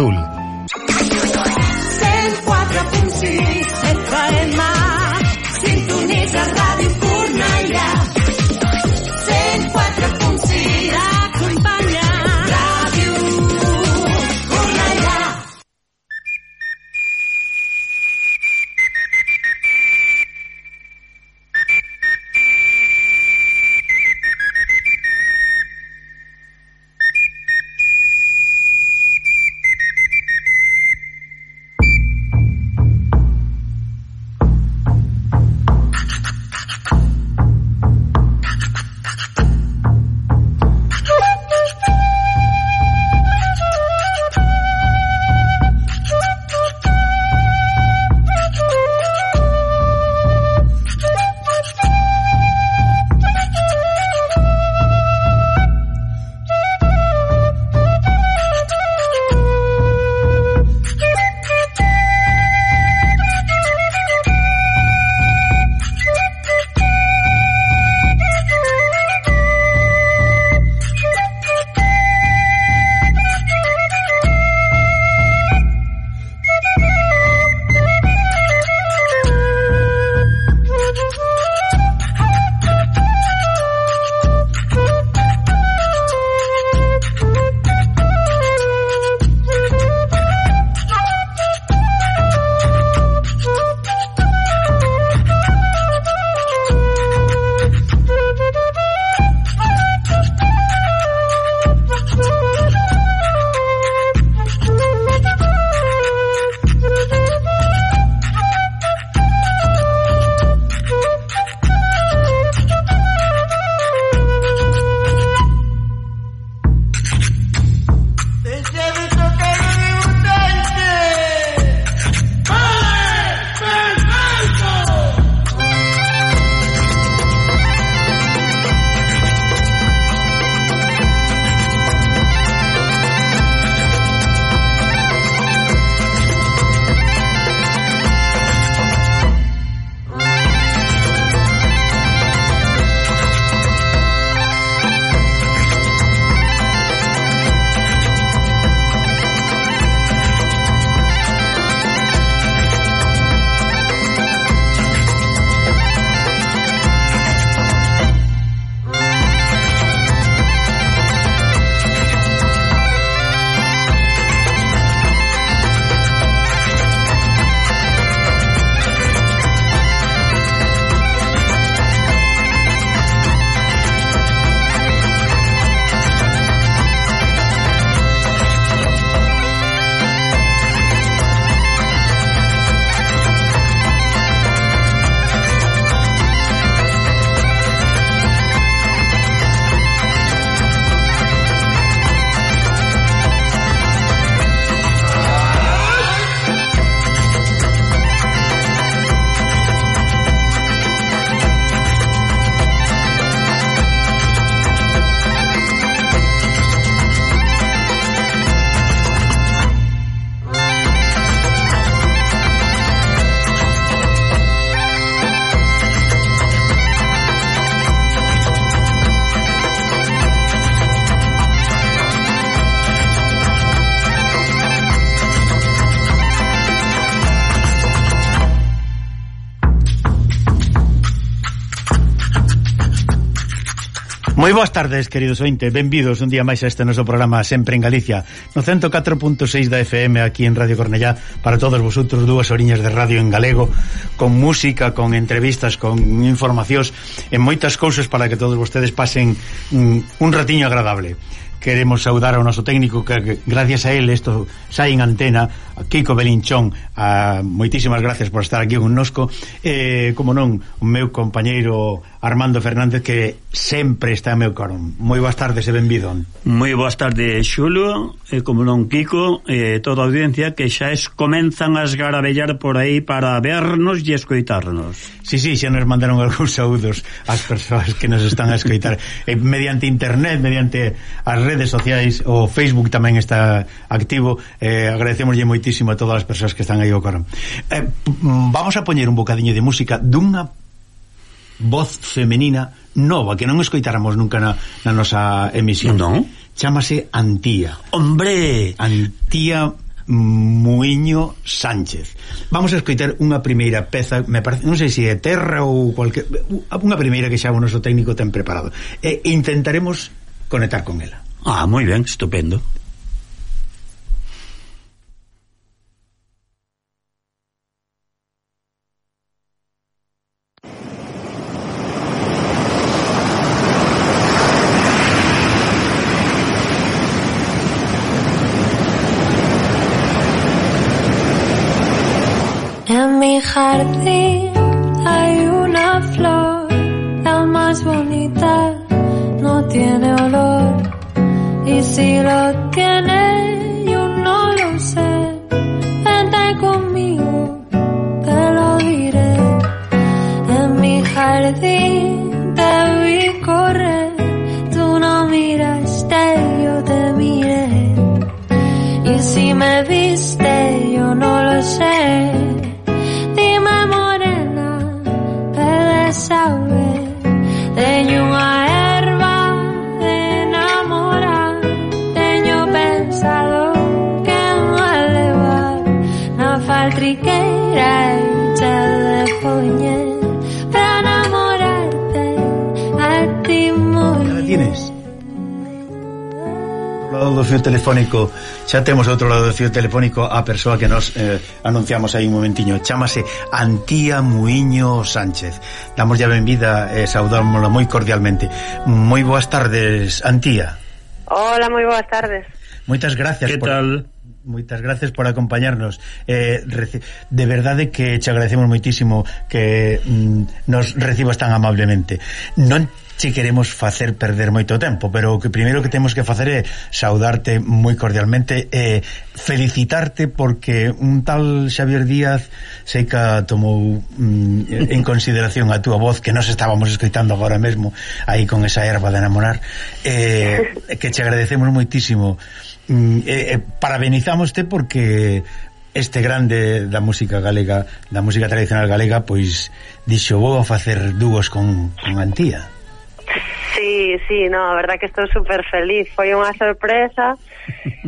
Azul. Moi boas tardes, queridos ointe Benvidos un día máis a este noso programa Sempre en Galicia No 104.6 da FM aquí en Radio Cornellá Para todos vosotros, dúas oriñas de radio en galego Con música, con entrevistas, con informacións en moitas cousas para que todos vostedes pasen mm, un ratiño agradable queremos saudar ao noso técnico que gracias a él isto sai en antena a Kiko Belinchón a, moitísimas gracias por estar aquí connosco. Eh, como non o meu compañeiro Armando Fernández que sempre está meu carón. Moi boas tardes e benvido. Moi boas tardes Xulo e como non Kiko e toda a audiencia que xa es comenzan a esgarabellar por aí para vernos e escoitarnos. Si, sí, si, sí, xa nos mandaron algúns saúdos ás persoas que nos están a escoitar. E mediante internet mediante as redes sociais, o Facebook tamén está activo. Eh, agradecemoslle moitísimo a todas as persoas que están aí ao coro. Eh, mm, vamos a poñer un bocadiño de música dunha voz femenina nova que non escoitáramos nunca na, na nosa emisión. Non. Chámase Antía. Hombre, Antía Muiño Sánchez. Vamos a escoitar unha primeira peza, me parece, non sei se é terra ou cualquier, unha primeira que xa o noso técnico ten preparado. E intentaremos conectar con ela. Ah, muy bien, estupendo. Xa temos outro lado do fio telefónico a persoa que nos eh, anunciamos aí un momentiño. Chámase Antía Muiño Sánchez. Damos ya benvida e eh, saudámola moi cordialmente. Moi boas tardes, Antía. Hola, moi boas tardes. Moitas gracias. Que por... tal? moitas gracias por acompañarnos eh, de verdade que te agradecemos moitísimo que mm, nos recibas tan amablemente non che queremos facer perder moito tempo, pero o que primeiro que temos que facer é saudarte moi cordialmente e felicitarte porque un tal Xavier Díaz sei que tomou mm, en consideración a túa voz que nos estábamos escoitando agora mesmo aí con esa erva de enamorar eh, que che agradecemos moitísimo mm, eh, eh, parabenizámoste porque este grande da música galega, da música tradicional galega, pois dixo vou a facer dúos con, con Antía. Sí, sí, no, a verdad que estou super feliz Foi unha sorpresa.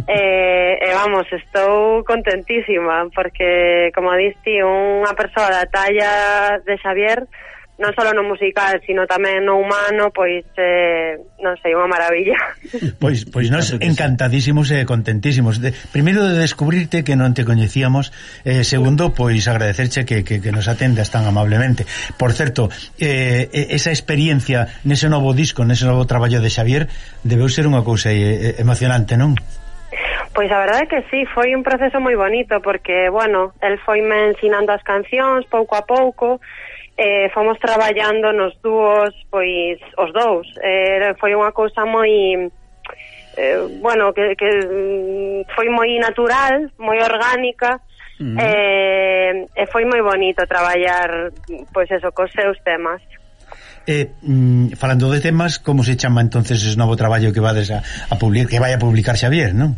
Eh, E eh, vamos, estou contentísima Porque, como diste, unha persoa da talla de Xavier non só no musical, sino tamén no humano, pois eh, non sei, unha maravilla. Pois pois nós encantadísimos e contentísimos. De, primeiro de descubrirte que non te coñecíamos, eh, segundo pois agradecerche que, que, que nos atendas tan amablemente. Por certo, eh, esa experiencia nese novo disco, nese novo traballo de Xavier, debeu ser unha cousa eh, eh, emocionante, non? Pois a verdade é que sí, foi un proceso moi bonito porque, bueno, el foi me ensinando as cancións pouco a pouco eh, fomos traballando nos dúos pois os dous eh, foi unha cousa moi eh, bueno que, que mm, foi moi natural moi orgánica uh -huh. eh, e foi moi bonito traballar pois eso cos seus temas Eh, mm, falando de temas, como se chama entonces ese novo traballo que vades a, a publicar, que vai a publicar Xavier, non?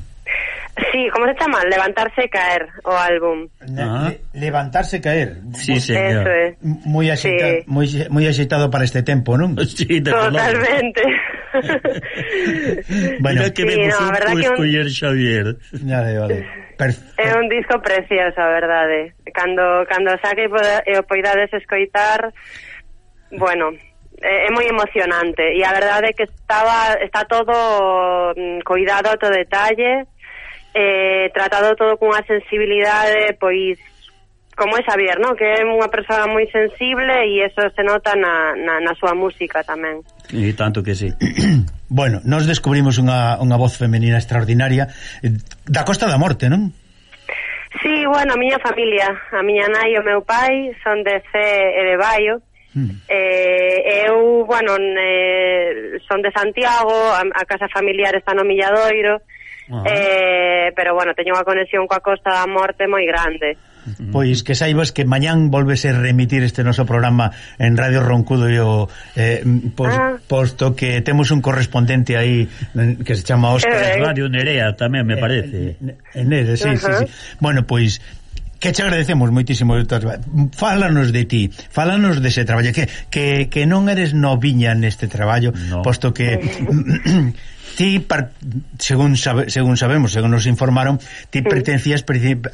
Sí, como se chama? Levantarse e caer o álbum. Ah. Le, levantarse e caer. Sí, señor. Eso es. Moi axeitado, sí. moi, moi axeitado para este tempo, non? Sí, de Totalmente. bueno, Mira que sí, me no, a verdad que un... Xavier. Vale, vale. Perfecto. É un disco precioso, a verdade. Eh, cando cando saque e o poidades eh, escoitar, bueno, eh, é moi emocionante e a verdade é que estaba está todo mm, cuidado, todo detalle eh, tratado todo cunha sensibilidade pois como é Xavier, no? Que é unha persoa moi sensible e eso se nota na, na, na súa música tamén. E tanto que sí. bueno, nos descubrimos unha, unha voz femenina extraordinaria eh, da Costa da Morte, non? Sí, bueno, a miña familia, a miña nai e o meu pai son de C e de Baio. Hmm. Eh, eu, bueno, ne, son de Santiago, a, a casa familiar está no Milladoiro, Uh -huh. eh, pero bueno, teño unha conexión coa Costa da Morte moi grande. Pois que saibas que mañán volvese remitir este noso programa en Radio Roncudo yo, eh, pos, ah. posto que temos un correspondente aí eh, que se chama Óscar eh, Radio Nerea tamén me eh, parece. Eh, en, en, eh, sí, uh -huh. sí, sí. Bueno, pois que te agradecemos moitísimo fálanos de ti, fálanos dese de traballo que, que, que non eres noviña neste traballo, no. posto que ti par, según sabe, según sabemos, según nos informaron, ti sí. pertencías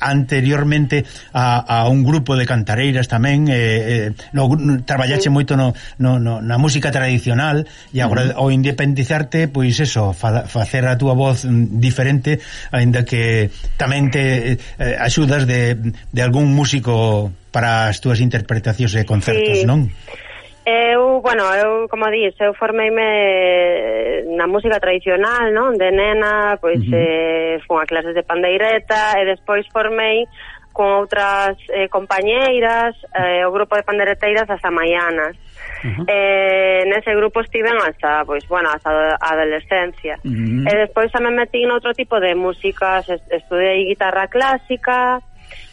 anteriormente a, a un grupo de cantareiras tamén, eh, eh no, traballache sí. Mm. moito no, no, no na música tradicional e agora uh -huh. ao independizarte, pois eso, fa, facer a túa voz diferente, aínda que tamén te eh, axudas de, de algún músico para as túas interpretacións e concertos, sí. non? Sí. Eu, bueno, eu, como dís, eu formeime eh, na música tradicional, non? De nena, pois, uh -huh. eh, fun a clases de pandeireta e despois formei con outras eh, compañeiras, eh, o grupo de pandereteiras as amaianas. Uh -huh. eh, nese grupo estiven hasta, pois, bueno, hasta a adolescencia. Uh -huh. E despois xa me metí en outro tipo de músicas, estudei guitarra clásica,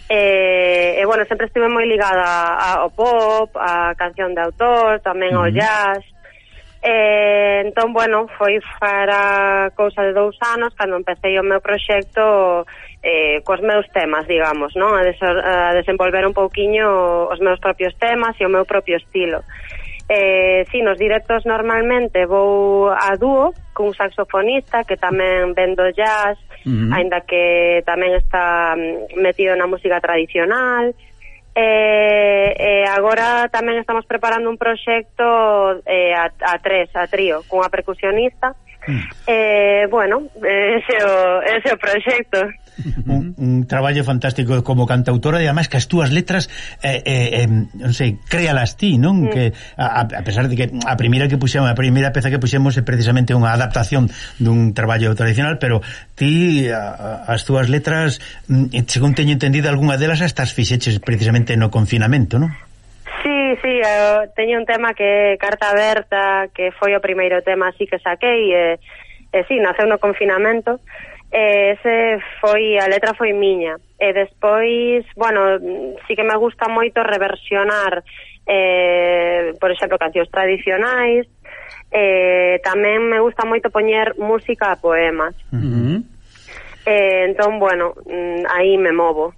E, e bueno, sempre estive moi ligada ao pop, á canción de autor, tamén ao uh -huh. jazz. E, entón, bueno, foi para cousa de dous anos cando empecé o meu proxecto eh, cos meus temas, digamos, non? A, desor, a desenvolver un pouquiño os meus propios temas e o meu propio estilo. Eh, si, nos directos normalmente vou a dúo cun saxofonista que tamén vendo jazz uh -huh. aínda que tamén está mm, metido na música tradicional eh, eh, agora tamén estamos preparando un proxecto eh, a, a tres, a trío, cunha percusionista Eh, bueno, ese o, ese o proxecto. Un, un traballo fantástico como cantautora e además que as túas letras eh, eh, eh, non sei, créalas ti, non? Mm. Que a, a pesar de que a primeira que puxemos, a primeira peza que puxemos é precisamente unha adaptación dun traballo tradicional, pero ti a, a, as túas letras, mm, según teño entendida algunha delas, estas fixeches precisamente no confinamento, non? Sí, sí, eu teño un tema que é Carta Aberta, que foi o primeiro tema así que saquei, e, e sí, naceu no confinamento, e ese foi, a letra foi miña. E despois, bueno, sí que me gusta moito reversionar, eh, por exemplo, cancións tradicionais, eh, tamén me gusta moito poñer música a poemas. Uh eh, entón, bueno, mm, aí me movo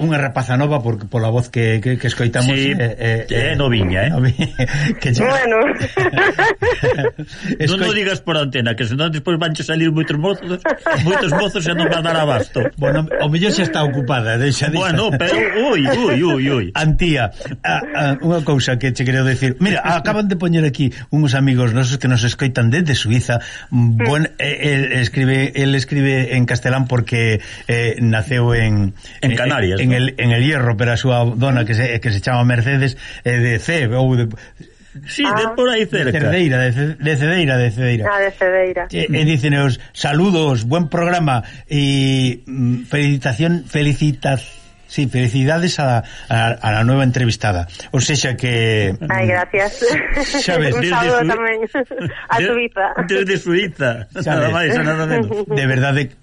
unha rapaza nova por, pola voz que, que, que escoitamos sí, eh, eh, é eh, noviña, eh? Que lle... Bueno. Escoi... Non o digas por antena, que senón despois vanche salir moitos mozos, moitos mozos e non va dar abasto. Bueno, o mellor xa está ocupada, deixa deixa. Bueno, pero ui, ui, ui, ui. Antía, a, a, unha cousa que che quero decir. Mira, acaban de poñer aquí uns amigos nosos que nos escoitan desde Suiza. Bon, mm. eh, el, escribe, el escribe en castelán porque eh, naceu en en eh, Canarias. Canarias. En, ¿no? el, en el hierro, pero a súa dona que se, que se chama Mercedes eh, de C, ou de... Sí, ah. ah. de por aí cerca. De Cedeira, de, Ce, de Cedeira, de Cedeira. Ah, de Cedeira. E, e dicenos, saludos, buen programa e mm, felicitación, felicitas, Sí, felicidades a, a, a la nueva entrevistada. O sea que... Mm, Ay, gracias. Sabes, Un saludo desde tamén a Suiza. Desde Suiza, nada máis, nada menos. De verdade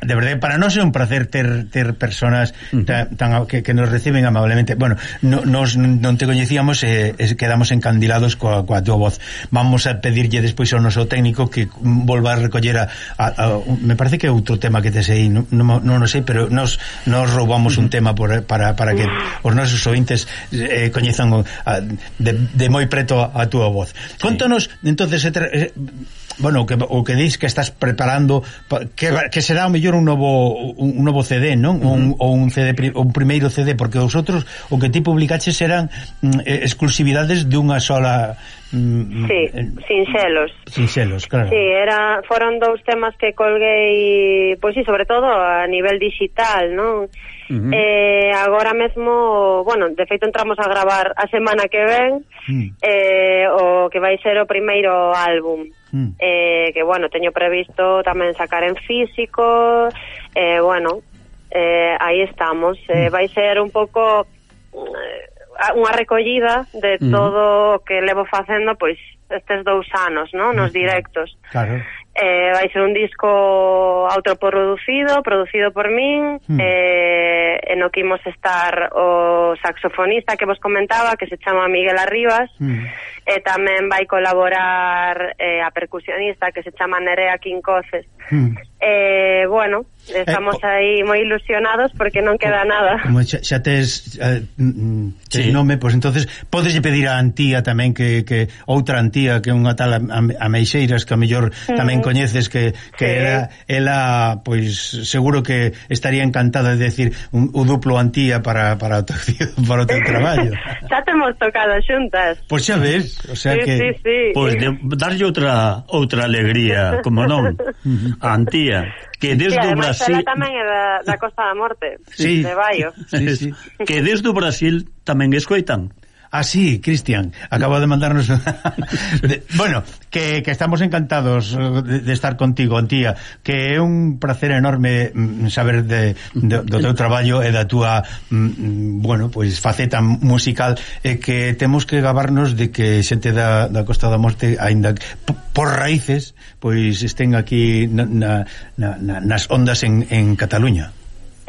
De verdade, para nós é un placer ter ter personas tan, tan que, que nos reciben amablemente. Bueno, no, nos non te coñecíamos e eh, quedamos encandilados coa, coa túa voz. Vamos a pedirlle despois ao noso técnico que volva a recoller a, a, a me parece que é outro tema que te sei non non no, no sei, pero nos nos roubamos un tema por, para, para que os nosos ointes eh, coñezan a, de, de moi preto a, a túa voz. Contanos, sí. entonces, bueno, o que, o que dis que estás preparando que, que será o mellor un novo un, un novo CD, non? Uh -huh. un, ou un CD un primeiro CD, porque os outros o que ti publicaches eran mm, exclusividades dunha sola mm, Sí, eh, sinxelos. Sinxelos, claro. Sí, era foron dous temas que colguei, pois pues, sí, sobre todo a nivel digital, non? Uh -huh. eh, agora mesmo, bueno, de feito entramos a gravar a semana que ven mm. eh, o que vai ser o primeiro álbum. mm. eh, que, bueno, teño previsto tamén sacar en físico, eh, bueno, eh, aí estamos. Eh, vai ser un pouco eh, unha recollida de todo o que levo facendo, pois, estes dous anos, non? Nos directos. Claro. Eh, vai ser un disco autoproducido, producido por min, mm. eh, e no que imos estar o saxofonista que vos comentaba, que se chama Miguel Arribas, mm e tamén vai colaborar eh, a percusionista que se chama Nerea Quincoces mm. Eh, bueno, estamos eh, aí moi ilusionados porque non queda nada. Como xa, xa tes, eh, mm, tes sí. nome, pois pues, entonces podes pedir a Antía tamén que, que outra Antía que unha tal Ameixeiras que a mellor mm. tamén coñeces que, que sí. ela, ela pois pues, seguro que estaría encantada de decir un, o duplo Antía para para o teu, para o teu traballo. xa temos tocado xuntas. Pois pues xa ves, O sea sí, que sí, sí. pois de, darlle outra outra alegría, como non, a Antía, que desde sí, o Brasil tamén é da, da Costa da Morte, sí. de Baio. Sí, sí. Que desde o Brasil tamén escoitan. Ah, sí, Cristian, acaba de mandarnos... de, bueno, que, que estamos encantados eh, de, de estar contigo, Antía, que é un placer enorme mm, saber de, de, do teu traballo e da túa, mm, mm, bueno, pois faceta musical e que temos que gabarnos de que xente da, da Costa da Morte, aínda por raíces, pois estén aquí na, na, na, nas ondas en, en Cataluña.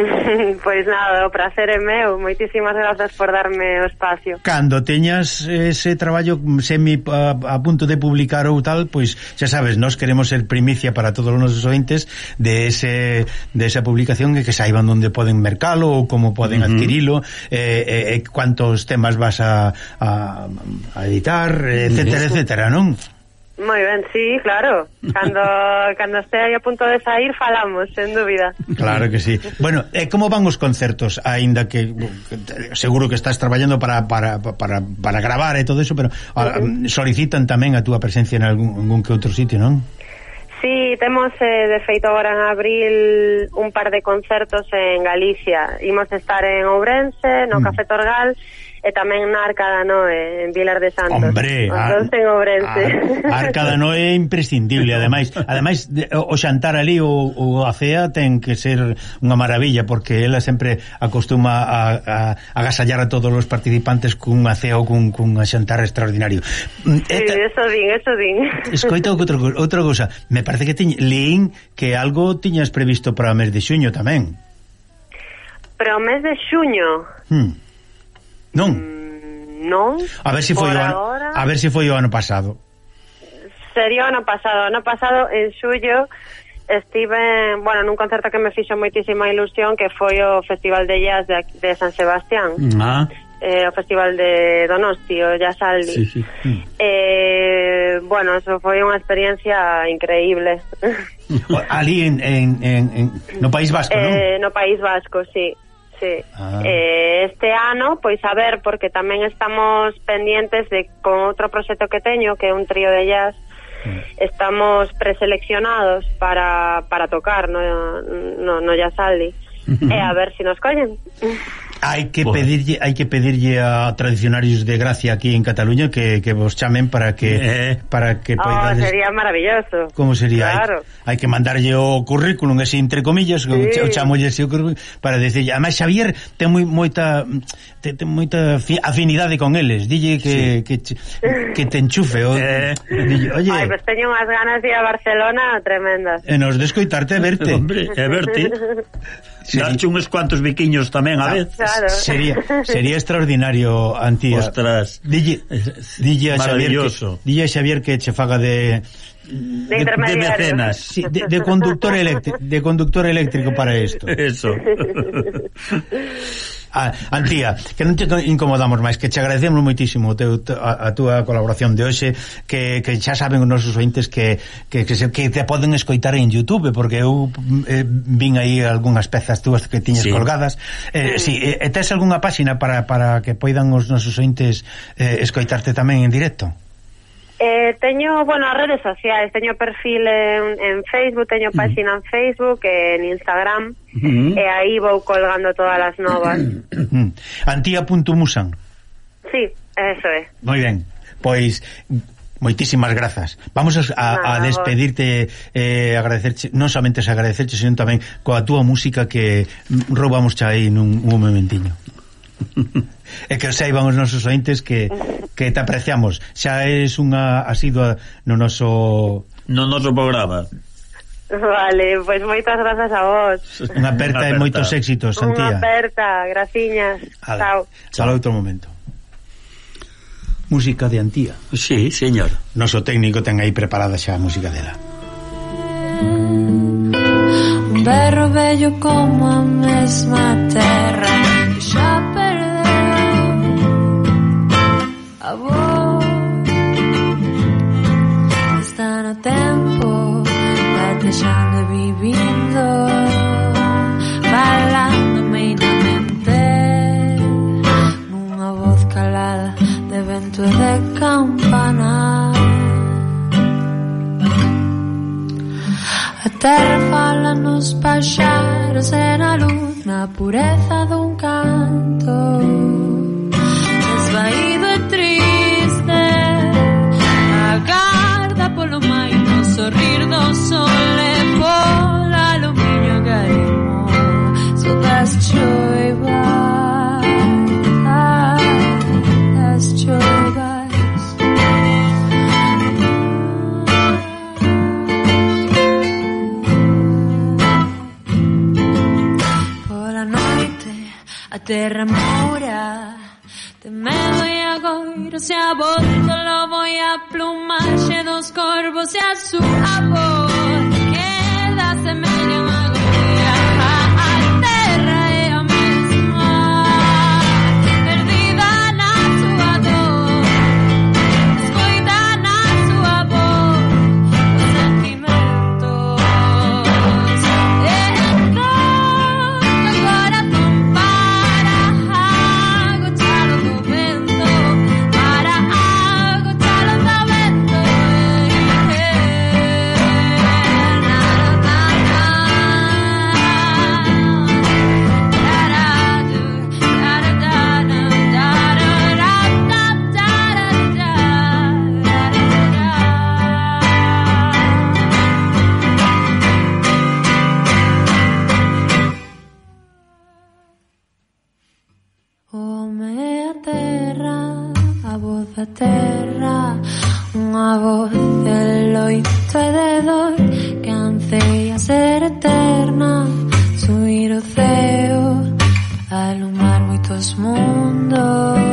pois nada, o prazer é meu Moitísimas grazas por darme o espacio Cando teñas ese traballo semi a, a punto de publicar ou tal Pois xa sabes, nós queremos ser primicia para todos os nosos ointes De, ese, de esa publicación E que saiban onde poden mercalo Ou como poden uh -huh. adquirilo E eh, eh, cuantos temas vas a, a, a editar, etcétera, etcétera, non? Moi ben, sí, claro. Cando, cando este aí a punto de sair falamos, sen dúbida. Claro que sí. Bueno, eh, e como van os concertos? Aínda que uh, seguro que estás traballando para, para, para, para gravar e todo eso, pero ah, uh -huh. Um, solicitan tamén a túa presencia en algún, algún que outro sitio, non? Sí, temos, eh, de feito, agora en abril un par de concertos en Galicia. Imos estar en Ourense, no mm. Café Torgal, e e tamén na Arca da Noé, en Vilar de Santos. Hombre, ar, en Ourense. A, Arca da Noé é imprescindible, ademais. Ademais, o xantar ali, o, o a cea, ten que ser unha maravilla, porque ela sempre acostuma a, a, a agasallar a todos os participantes cun cea ou cun, cun xantar extraordinario. Mm, sí, Eta, eso din, eso din. Escoita outra, outra cousa. Me parece que tiñ, lín que algo tiñas previsto para o mes de xuño tamén. Para o mes de xuño? Hmm Non? Mm, non. A ver se si foi o ano, ahora... a ver se si foi o ano pasado. Sería o ano pasado, ano pasado en xullo estive, bueno, nun concerto que me fixo moitísima ilusión que foi o Festival de Jazz de, de San Sebastián. Ah. Eh, o Festival de Donosti, o Jazz Aldi. Sí, sí. Mm. Eh, bueno, eso foi unha experiencia increíble. Ali en, en, en, en no País Vasco, eh, non? No País Vasco, sí sí. Ah. Eh, este ano, pois a ver, porque tamén estamos pendientes de con outro proxecto que teño, que é un trío de jazz, mm. estamos preseleccionados para, para tocar no, no, no Jazz Aldi. e a ver se si nos collen. Hai que bueno. pedirlle, hai que pedirlle a tradicionarios de Gracia aquí en Cataluña que, que vos chamen para que eh. para que oh, poidades. Sería maravilloso. Como sería? Claro. Hai, hai que mandarlle o currículum ese entre comillas, sí. o chamolle ese currículum para decirlle, además Xavier ten moi moita ten, ten moita afinidade con eles. Dille que sí. que, que te enchufe o eh. dille, oye. Ai, pues teño unhas ganas de ir a Barcelona tremendas. E nos descoitarte verte. Hombre, é verte. sí. darche uns cuantos biquiños tamén a vez. Claro. Sería sería extraordinario, Antía. Ostras. Dille, dille a Xavier que, dille a Xavier que che faga de de, de, de mecenas sí, de, de conductor eléctrico de conductor eléctrico para esto eso a, Antía, que non te incomodamos máis, que te agradecemos moitísimo teu, a, a túa colaboración de hoxe, que, que xa saben os nosos ointes que, que, que, se, que te poden escoitar en Youtube, porque eu eh, vin aí algunhas pezas túas que tiñes sí. colgadas. Eh, sí, eh, tes algunha páxina para, para que poidan os nosos ointes eh, escoitarte tamén en directo? Eh, teño, bueno, as redes sociais, teño perfil en, en Facebook, teño página en Facebook, en Instagram, mm e aí vou colgando todas as novas. Antia.musan. Sí, eso é. Moi ben, pois... Moitísimas grazas. Vamos a, a, a despedirte, eh, agradecerche, non somente agradecerche, sino tamén coa túa música que roubamos xa aí nun, un momentiño. e que saiban os nosos ointes que, que te apreciamos. Xa és unha asidua no noso no noso programa. Vale, pois moitas grazas a vos. Unha aperta e moitos éxitos, Santía. Unha aperta, graciñas. Chao. Chao outro momento. Música de Antía. Sí, señor. Noso técnico ten aí preparada xa a música dela. Un berro bello como a mesma terra que xa favor. Están a tempo Batexando e vivindo Falándome na mente Nunha voz calada De vento e de campana. A terra fala nos paxaros e na luz Na pureza dun canto. sorrido sole pol all'ombino garimo so that's joy by ah, that's por la notte a terra mura te me voy a coiro se a bordo lo voy a plumar, dos corvos se a su amor. Unha voz de loito e de dor Que anseia ser eterna Subir o ceo Alumar moitos mundos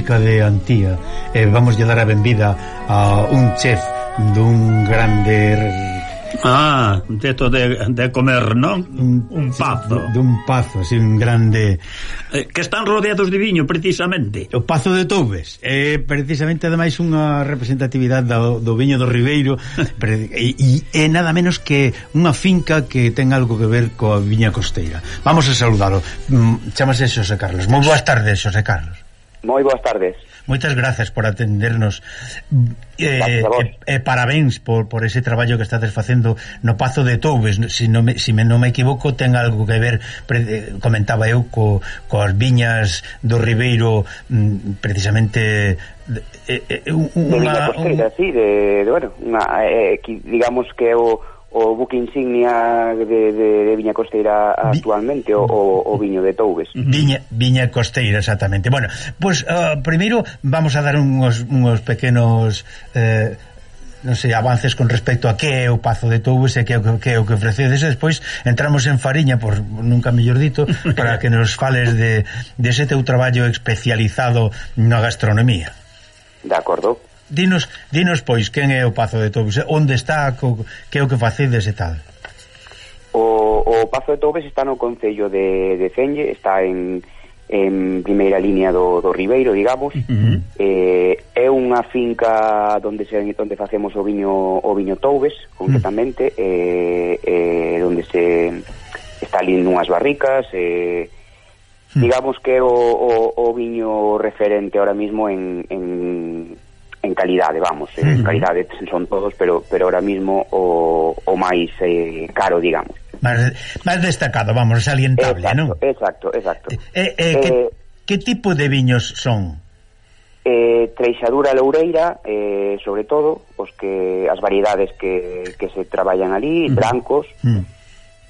música de Antía. E vamos lle dar a benvida a un chef dun grande Ah, deto de, de comer, non? Un, un pazo. sí, Dun pazo, así, un grande eh, Que están rodeados de viño, precisamente. O pazo de Toubes É eh, precisamente, ademais, unha representatividade do, do viño do Ribeiro E é nada menos que unha finca que ten algo que ver coa viña costeira. Vamos a saludalo. Mm, chámase Xosé Carlos. Moi boas tardes, Xosé Carlos. Moi boas tardes. Moitas gracias por atendernos. Eh, e, e eh, eh, parabéns por, por ese traballo que estades facendo no Pazo de Toubes. Si no me, si me, non me equivoco, ten algo que ver, pre, eh, comentaba eu, co, coas viñas do Ribeiro, mm, precisamente... Eh, eh, unha, de Viña Costeira, sí, de, de, bueno, unha, eh, digamos que o o buque insignia de, de, de Viña Costeira actualmente, Vi... o, o viño de Toubes. Viña, viña Costeira, exactamente. Bueno, pois, pues, uh, primeiro vamos a dar uns, uns pequenos... Eh, non sei, avances con respecto a que é o Pazo de Toubes e que é o que, que, que ofrecedes despois entramos en Fariña, por nunca mellor dito para que nos fales de, de ese teu traballo especializado na gastronomía De acordo dinos, dinos pois, quen é o Pazo de Toubes, onde está, co, que é o que facedes e tal. O, o Pazo de Toubes está no Concello de, de Cenge, está en, en primeira línea do, do Ribeiro, digamos. Uh -huh. eh, é unha finca onde se onde facemos o viño o viño Toubes, concretamente, uh -huh. eh, eh, onde se está ali nunhas barricas, eh, digamos que o, o, o viño referente ahora mismo en, en, en calidade, vamos, eh, en uh -huh. calidade son todos, pero pero ahora mismo o, o máis eh, caro, digamos. Más, destacado, vamos, salientable, exacto, non? Exacto, exacto. Eh, eh, eh, que, eh, que tipo de viños son? Eh, treixadura loureira, eh, sobre todo, os que as variedades que, que se traballan ali, uh -huh. brancos, uh -huh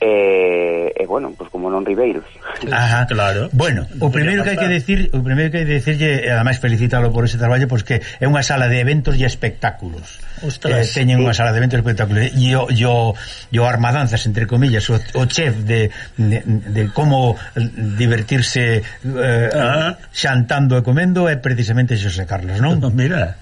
E, e bueno, pois pues como non ribeiros. Ajá, claro. Bueno, o primeiro que hai que decir, o primeiro que hai que decirlle, ademais felicitalo por ese traballo, pois pues que é unha sala de eventos e espectáculos. Ostras, eh, teñen sí. unha sala de eventos e espectáculos e o, e o, e o armadanzas entre comillas, o, o chef de, de, de como divertirse eh, ah. xantando e comendo é precisamente Xosé Carlos, non? Mira.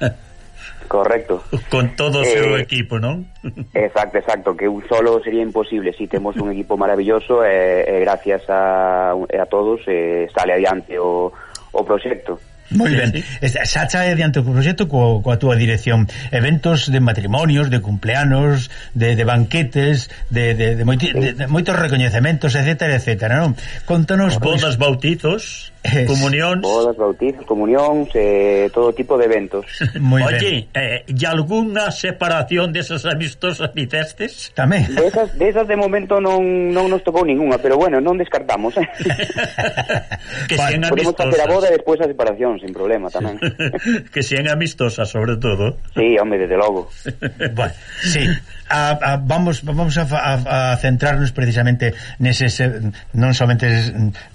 Correcto. Con todo o seu eh, equipo, non? Exacto, exacto, que un solo sería imposible. Si temos un equipo maravilloso e eh, eh, gracias a, eh, a todos eh, sale adiante o, o proxecto. Moi ben, xa xa adiante o proxecto coa, coa túa dirección Eventos de matrimonios, de cumpleanos De, de banquetes De, de, de, moiti, de, de moitos recoñecementos Etcétera, etcétera, non? Contanos pois- Bodas, bautizos comunións... Bodas, bautizos, comunións, eh, todo tipo de eventos. Muy Oye, ben. eh, e algunha separación desas amistosas nicestes? Tamén. de esas, de momento non, non nos tocou ninguna, pero bueno, non descartamos. que sean amistosas. Podemos facer a boda e despois a separación, sin problema tamén. que sean amistosas, sobre todo. Sí, home, desde logo. bueno, sí a, a, vamos vamos a, a, a centrarnos precisamente nese non somente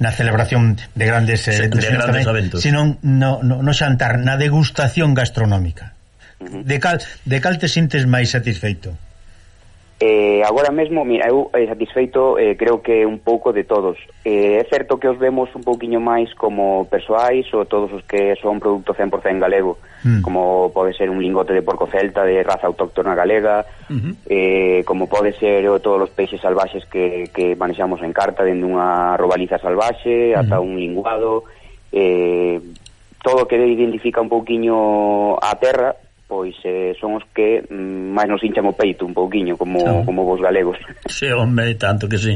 na celebración de grandes eh, de grandes tamén, eventos, sino no, no, no xantar, na degustación gastronómica. Uh -huh. De cal de cal te sintes máis satisfeito? Eh, agora mesmo, mira, eu eh, satisfeito eh, creo que un pouco de todos. Eh, é certo que os vemos un pouquiño máis como persoais ou todos os que son produto 100% galego, mm. como pode ser un lingote de porco celta de raza autóctona galega, mm -hmm. eh, como pode ser o, todos os peixes salvaxes que, que manexamos en carta, dende unha robaliza salvaxe mm -hmm. ata un linguado, eh, todo que identifica un pouquiño a terra, pois eh, son os que mm, máis nos hinchan o peito un pouquiño como, sí. como vos galegos. Sí, hombre, tanto que sí.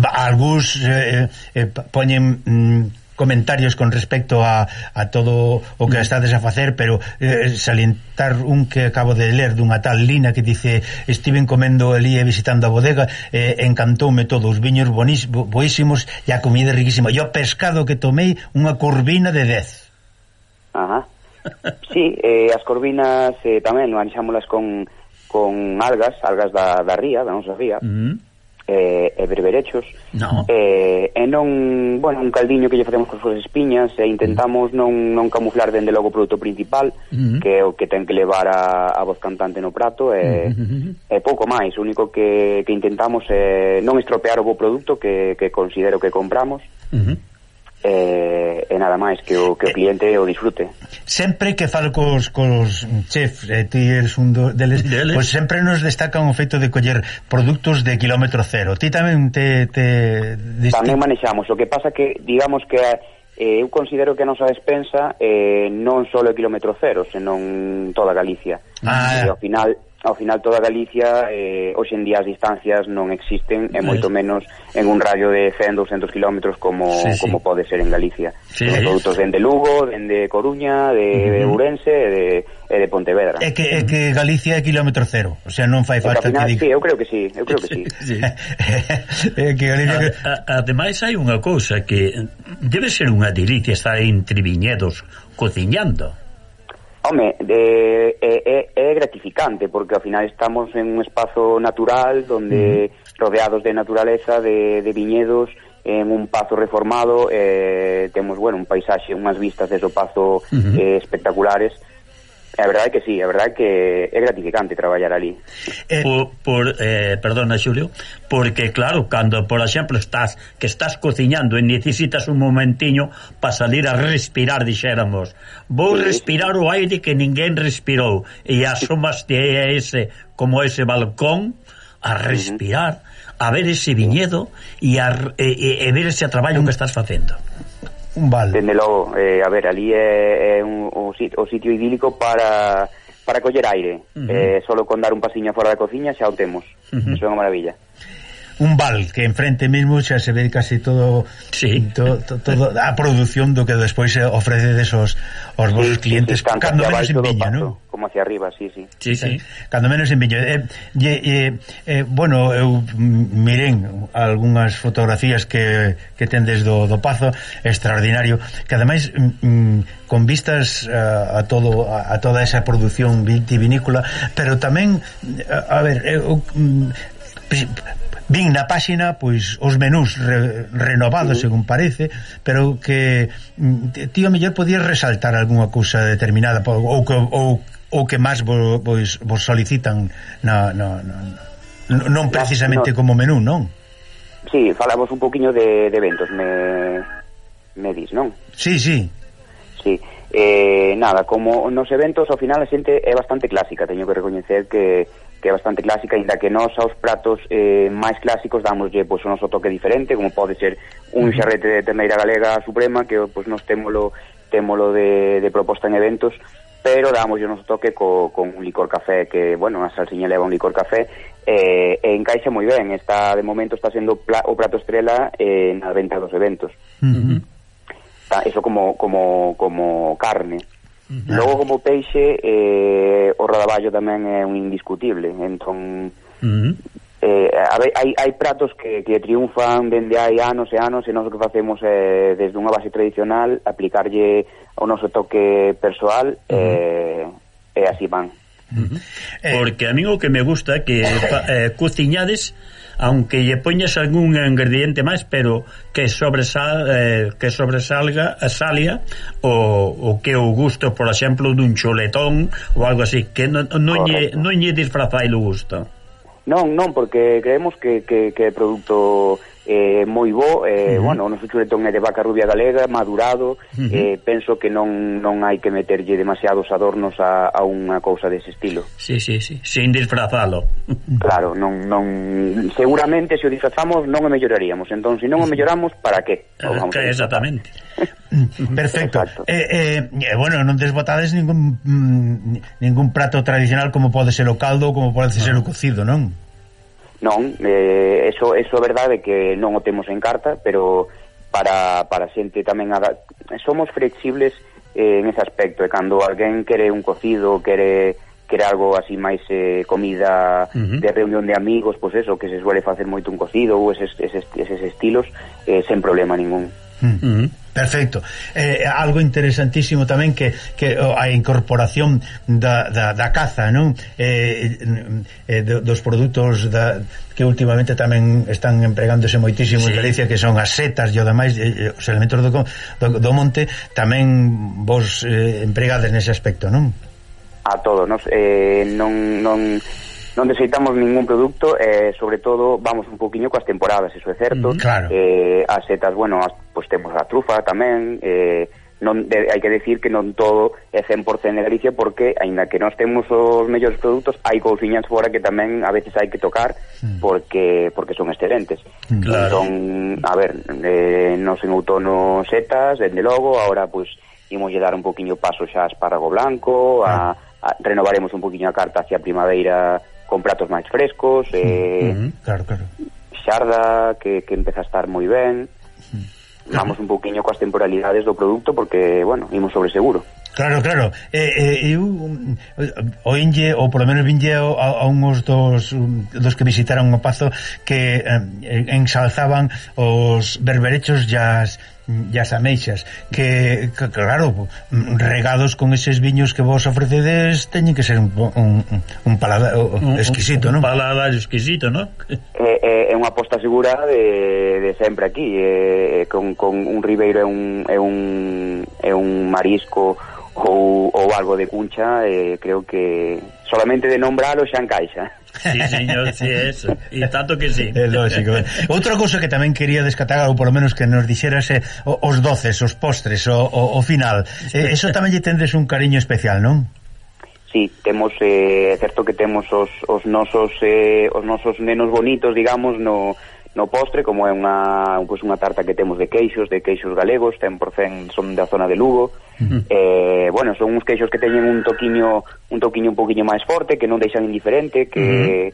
Algúns eh, eh, eh poñen mm, comentarios con respecto a, a todo o que mm. estades a facer, pero eh, eh, salientar un que acabo de ler dunha tal Lina que dice estiven comendo elí e visitando a bodega eh, encantoume todo, os viños bonís, boísimos e a comida riquísima. Yo pescado que tomei unha curvina de 10. Ajá. Sí, eh, as corvinas eh, tamén manexámolas con, con algas, algas da, da ría, da nosa ría, mm -huh. eh, e berberechos, no. eh, e non, bueno, un caldiño que lle facemos con as espiñas, e intentamos non, non camuflar dende logo o produto principal, mm que é o que ten que levar a, a voz cantante no prato, e, e pouco máis, o único que, que intentamos é non estropear o bo produto que, que considero que compramos, uh e, e nada máis que o que o eh, cliente o disfrute. Sempre que falo cos, cos chefs, e ti eres un do, deles, deles, pois sempre nos destacan o feito de coller produtos de kilómetro cero. Ti tamén te... te dist... Tamén manexamos, o que pasa que, digamos que eh, eu considero que a nosa despensa eh, non só o kilómetro cero, senón toda Galicia. Ah, e ao final ao final toda Galicia eh, hoxe en día as distancias non existen e moito menos en un radio de 100, 200 kilómetros como, sí, sí. como pode ser en Galicia sí, sí. produtos dende Lugo, dende Coruña de, uh -huh. de Ourense e de, e de Pontevedra É que, é que Galicia é kilómetro cero o sea, non fai falta final, que diga sí, eu creo que sí, eu creo que sí, sí. é que Galicia... a, a, ademais hai unha cousa que debe ser unha delicia estar en Triviñedos cociñando Home, é, é, é gratificante porque ao final estamos en un espazo natural donde mm. rodeados de naturaleza, de, de viñedos, en un pazo reformado, eh, temos, bueno, un paisaxe, unhas vistas de pazo uh eh, espectaculares, A verdade que sí, a verdade que é gratificante traballar ali. Eh, por, por eh, perdona, Xulio, porque claro, cando, por exemplo, estás que estás cociñando e necesitas un momentiño para salir a respirar, dixéramos. Vou sí, respirar o aire que ninguén respirou e asomaste a ese como ese balcón a respirar, a ver ese viñedo e a e, e ver ese traballo que estás facendo. Un val. Dende logo, eh, a ver, ali é, é un, o, sitio, o sitio idílico para para coller aire. Uh -huh. eh, solo con dar un pasiño fora da cociña xa o temos. Uh -huh. Eso é unha maravilla un val que enfrente mesmo xa se ve casi todo sí. to, to, todo a produción do que despois se ofrecedes os, os sí, vosos clientes sí, sí, tanto cando menos empeño, ¿no? como hacia arriba, sí, sí. Sí, sí. Cando menos empeño. Eh, eh, eh, eh, bueno, eu miren algunhas fotografías que, que tendes do, do Pazo, extraordinario, que ademais mm, mm con vistas uh, a todo a, a toda esa produción vitivinícola, pero tamén a, a ver, eu mm, Vin na páxina pois os menús re, renovados, según parece, pero que mm, tío mellor podías resaltar algunha cousa determinada ou que ou, ou que máis vos, pois, vos, vos solicitan na, na, na, non precisamente no, no. como menú, non? Sí, falamos un poquinho de, de eventos, me, me dis, non? Sí, sí. Sí, eh, nada, como nos eventos ao final a xente é bastante clásica, teño que recoñecer que que é bastante clásica, ainda que nós aos pratos eh, máis clásicos damoslle pois, o noso toque diferente, como pode ser un xarrete de terneira galega suprema, que pois, nos témolo, témolo de, de proposta en eventos, pero damoslle o noso toque co, con un licor café, que, bueno, a salsiña leva un licor café, eh, e encaixa moi ben, está, de momento está sendo pla, o prato estrela eh, na venta dos eventos. Uh -huh. Está, eso como, como, como carne. Logo, como peixe, eh, o rodaballo tamén é un indiscutible. Entón, uh -huh. eh, hai, hai pratos que, que triunfan dende hai anos e anos e nós o que facemos é, eh, desde unha base tradicional, aplicarlle o noso toque persoal uh -huh. eh, e así van. Uh -huh. Porque a mí o que me gusta que eh, cociñades aunque lle poñas algún ingrediente máis, pero que sobresal eh, que sobresalga a salia o, o que o gusto, por exemplo, dun choletón ou algo así, que non, non, lle, non lle disfrazai o gusto. Non, non, porque creemos que, que, que é produto eh, moi bo, eh, uh bueno, o noso chuletón é de vaca rubia galega, madurado, uh eh, penso que non non hai que meterlle demasiados adornos a, a unha cousa dese estilo. Sí, sí, sí, sin disfrazalo. Claro, non, non seguramente se o disfrazamos non o melloraríamos, entón se non o melloramos, para qué? Eh, Vamos que, exactamente. Perfecto. Exacto. Eh, eh, eh, bueno, non desbotades ningún mm, ningún prato tradicional como pode ser o caldo ou como pode ser o cocido, non? Non, eh, eso, eso é verdade que non o temos en carta, pero para, para xente tamén... Ada... Somos flexibles eh, en ese aspecto, e cando alguén quere un cocido, quere quere algo así máis eh, comida uh -huh. de reunión de amigos, pois pues eso, que se suele facer moito un cocido ou eses, eses, eses estilos, eh, sen problema ningún. Uh -huh. Perfecto. Eh, algo interesantísimo tamén que, que a incorporación da, da, da caza, non? Eh, eh, dos produtos da, que últimamente tamén están empregándose moitísimo sí. en Galicia que son as setas e o demais eh, eh os elementos do, do, do monte tamén vos eh, empregades nese aspecto, non? A todo, nos eh, non non non deseitamos ningún produto e eh, sobre todo vamos un poquinho coas temporadas, iso é certo. Mm, claro. Eh, as setas, bueno, as, pues temos a trufa tamén, eh, non de, hai que decir que non todo é 100% de Galicia porque aínda que nós temos os mellores produtos, hai cousiñas fora que tamén a veces hai que tocar porque porque son excelentes. Mm. Claro. Son, a ver, eh, nos en outono setas, dende logo, agora pois pues, imos dar un poquinho paso xa a espárrago blanco, a, ah. a renovaremos un poquinho a carta hacia a primavera con pratos máis frescos sí, eh, claro, claro. xarda que, que empeza a estar moi ben sí, claro. vamos un poquinho coas temporalidades do produto porque, bueno, imos sobre seguro Claro, claro. Eh, eh, eu um, oínlle, ou polo menos vinlle a, a unhos dos, um, dos que visitaron o Pazo que eh, ensalzaban os berberechos e as, e as ameixas que, que, claro, regados con eses viños que vos ofrecedes teñen que ser un, un, un paladar exquisito, non? Un paladar exquisito, non? É, é, é unha aposta segura de, de sempre aquí eh, con, con un ribeiro é un, é un, é un marisco ou, ou algo de cuncha eh, creo que solamente de nombralo xa encaixa. Sí, señor, sí, eso. E tanto que sí. É lógico. Outra cousa que tamén quería descatar Ou polo menos que nos dixeras eh, Os doces, os postres, o, o, o final. Eh, Eso tamén lle tendes un cariño especial, non? Sí, temos eh, certo que temos os, os nosos eh, os nosos nenos bonitos, digamos, no, no postre, como é unha, pues, unha tarta que temos de queixos, de queixos galegos, 100% son da zona de Lugo, Uh -huh. Eh, bueno, son uns queixos que teñen un toquiño un toquiño un poquiño máis forte, que non deixan indiferente, que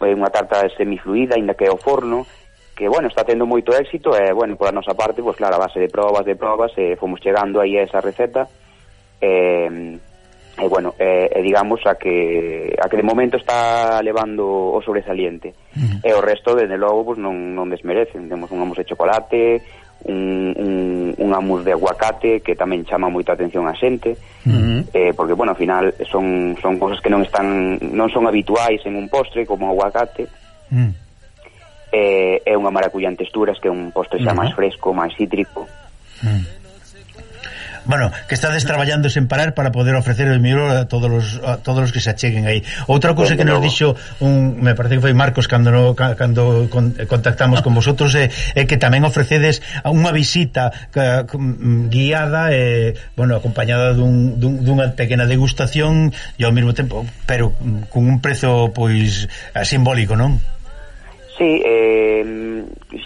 uh -huh. é unha tarta semifluida, aínda que é o forno, que, bueno, está tendo moito éxito e, bueno, pola nosa parte, pois, claro, a base de probas, de probas, eh, fomos chegando aí a esa receta e, e bueno, e, e digamos a que, a que de momento está levando o sobresaliente uh -huh. e o resto, desde logo, pues, non, non desmerecen temos un hummus de chocolate, un, un, un amus de aguacate que tamén chama moita atención a xente uh -huh. eh, porque, bueno, ao final son, son cosas que non están non son habituais en un postre como o aguacate uh -huh. eh, é unha maracuyá en texturas que é un postre xa uh -huh. máis fresco, máis cítrico uh -huh bueno, que estades traballando sen parar para poder ofrecer o mellor a todos os a todos os que se acheguen aí. Outra cousa que nos dixo un me parece que foi Marcos cando no, cando con, contactamos con vosotros é, é que tamén ofrecedes unha visita ca, guiada e bueno, acompañada dun, dun, dunha pequena degustación e ao mesmo tempo, pero mm, con un prezo pois simbólico, non? Sí, eh,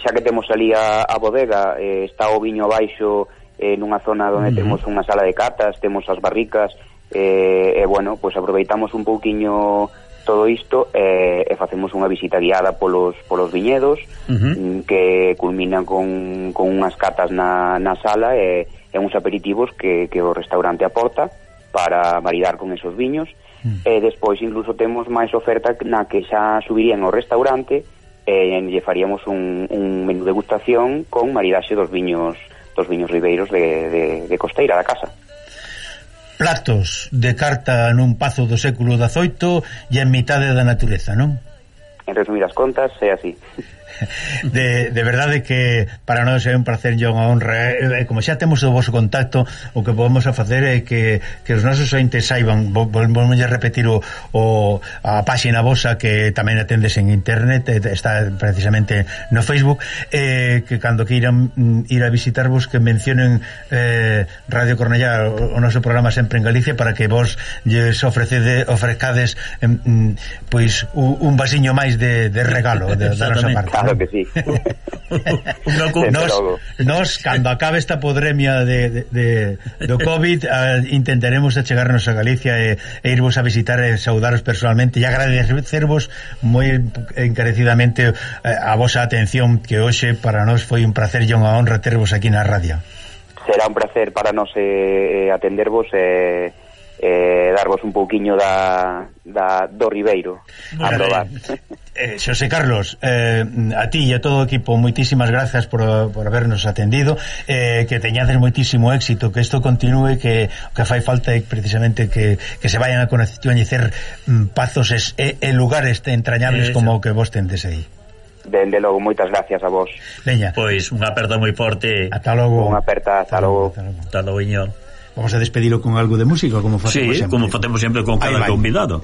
xa que temos ali a, a bodega, eh, está o viño baixo eh, nunha zona onde uh -huh. temos unha sala de catas, temos as barricas, eh, e, bueno, pois aproveitamos un pouquiño todo isto eh, e facemos unha visita guiada polos, polos viñedos uh -huh. Mm, que culminan con, con unhas catas na, na sala e, e uns aperitivos que, que o restaurante aporta para maridar con esos viños mm. e despois incluso temos máis oferta na que xa subirían ao restaurante e lle faríamos un, un menú degustación con maridaxe dos viños dos viños ribeiros de, de, de costeira da casa platos de carta nun pazo do século XVIII e en mitade da natureza, non? En resumidas contas, é así. de, de verdade que para nós é un placer e unha honra e como xa temos o vosso contacto o que podemos a facer é que, que os nosos ointes saiban volvemos a repetir o, o, a páxina vosa que tamén atendes en internet eh, está precisamente no Facebook eh, que cando que irán mm, ir a visitarvos que mencionen eh, Radio Cornellá o, o noso programa sempre en Galicia para que vos lles ofrecede, ofrezcades em, mm, pois un, un vasiño máis de, de regalo de, da nosa parte Claro que sí. no, nos, nos, cando acabe esta podremia de, de, de do COVID, a, eh, intentaremos achegarnos a Galicia e, e irvos a visitar e saudaros personalmente e agradecervos moi encarecidamente a, a vosa atención que hoxe para nós foi un placer e unha honra tervos aquí na radio. Será un placer para nós eh, eh, atendervos e eh, eh, darvos un pouquiño da, da, do Ribeiro a probar. Eh, Xosé Carlos, eh, a ti e a todo o equipo moitísimas grazas por, por habernos atendido. Eh, que teñades moitísimo éxito que isto continue que que fai falta é precisamente que, que se vayan a coñecer mm, pazos es, e, e lugares entrañables Eso. como o que vos tendes aí. Dende logo, moitas gracias a vos. Veña. Pois, unha aperta moi forte. Ata logo. Unha aperta, ata, ata logo Ata logo, Iñón Vamos a despedilo con algo de música como facemos sí, sempre. como facemos sempre con cada convidado.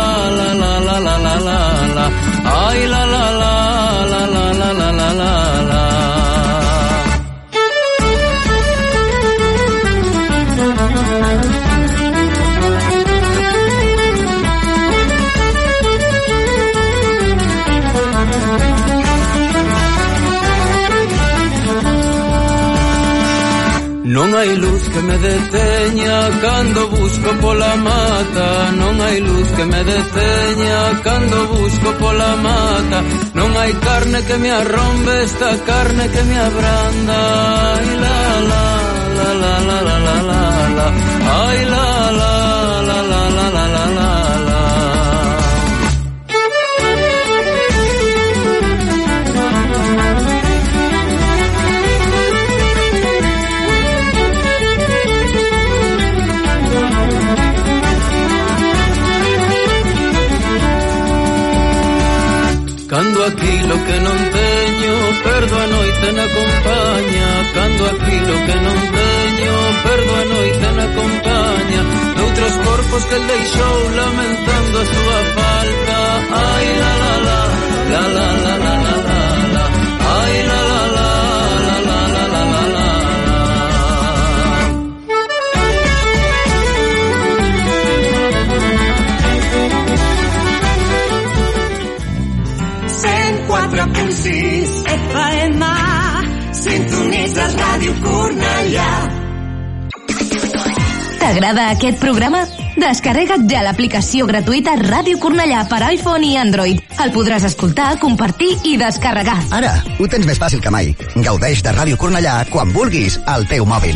Ay la la la. Non hai luz que me deteña cando busco pola mata. Non hai luz que me deteña cando busco pola mata. Non hai carne que me arrombe esta carne que me abranda. Ai la la la la la la la la Ai la la. aquilo que non teño Perdo a noite na compaña Cando aquilo que non teño Perdo a noite na compaña Doutros corpos que el deixou Lamentando a súa falta. Ai la la la La la la la la, la. FM sintonitzes Ràdio Cornellà T'agrada aquest programa? Descarrega't ja l'aplicació gratuïta Ràdio Cornellà per iPhone i Android. El podràs escoltar, compartir i descarregar. Ara, ho tens més fàcil que mai. Gaudeix de Ràdio Cornellà quan vulguis al teu mòbil.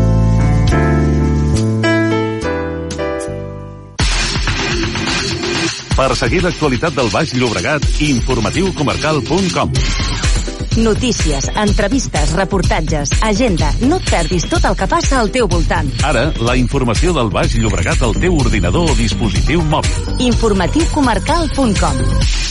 Per seguir l'actualitat del Baix Llobregat, informatiucomarcal.com. Notícies, entrevistes, reportatges, agenda. No et perdis tot el que passa al teu voltant. Ara, la informació del Baix Llobregat al teu ordinador o dispositiu mòbil. Informatiucomarcal.com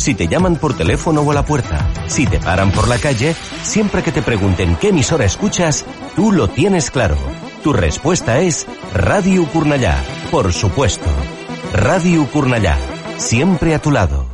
Si te llaman por teléfono o a la puerta, si te paran por la calle, siempre que te pregunten qué emisora escuchas, tú lo tienes claro. Tu respuesta es Radio Curnallá, por supuesto. Radio Curnallá, siempre a tu lado.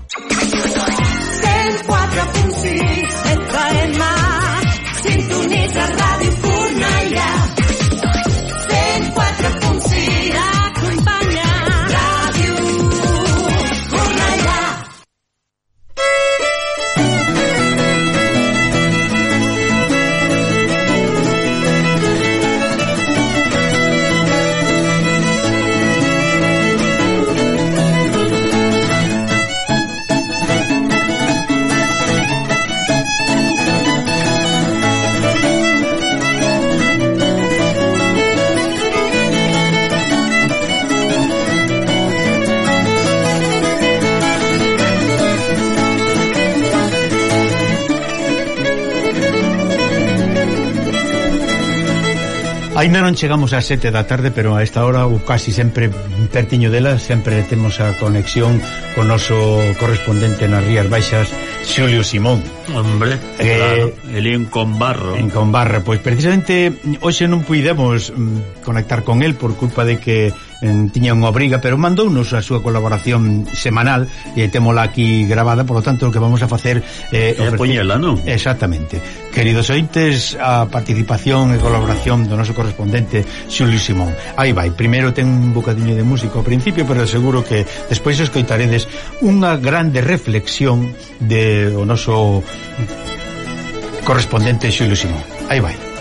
Ainda non chegamos ás sete da tarde, pero a esta hora ou casi sempre pertiño dela, sempre temos a conexión con noso correspondente nas Rías Baixas, Xulio Simón. Hombre, eh, claro, el en Conbarro. En Conbarro, pois precisamente hoxe non puidemos mm, conectar con el por culpa de que en, tiña unha obriga, pero mandounos a súa colaboración semanal e témola aquí grabada, por lo tanto, o que vamos a facer eh, é eh, poñela, non? Exactamente. Queridos ointes, a participación e colaboración do noso correspondente Xulio Simón. Aí vai, primeiro ten un bocadiño de música ao principio, pero seguro que despois escoitaredes unha grande reflexión de o noso correspondente Xulio Simón. Aí vai.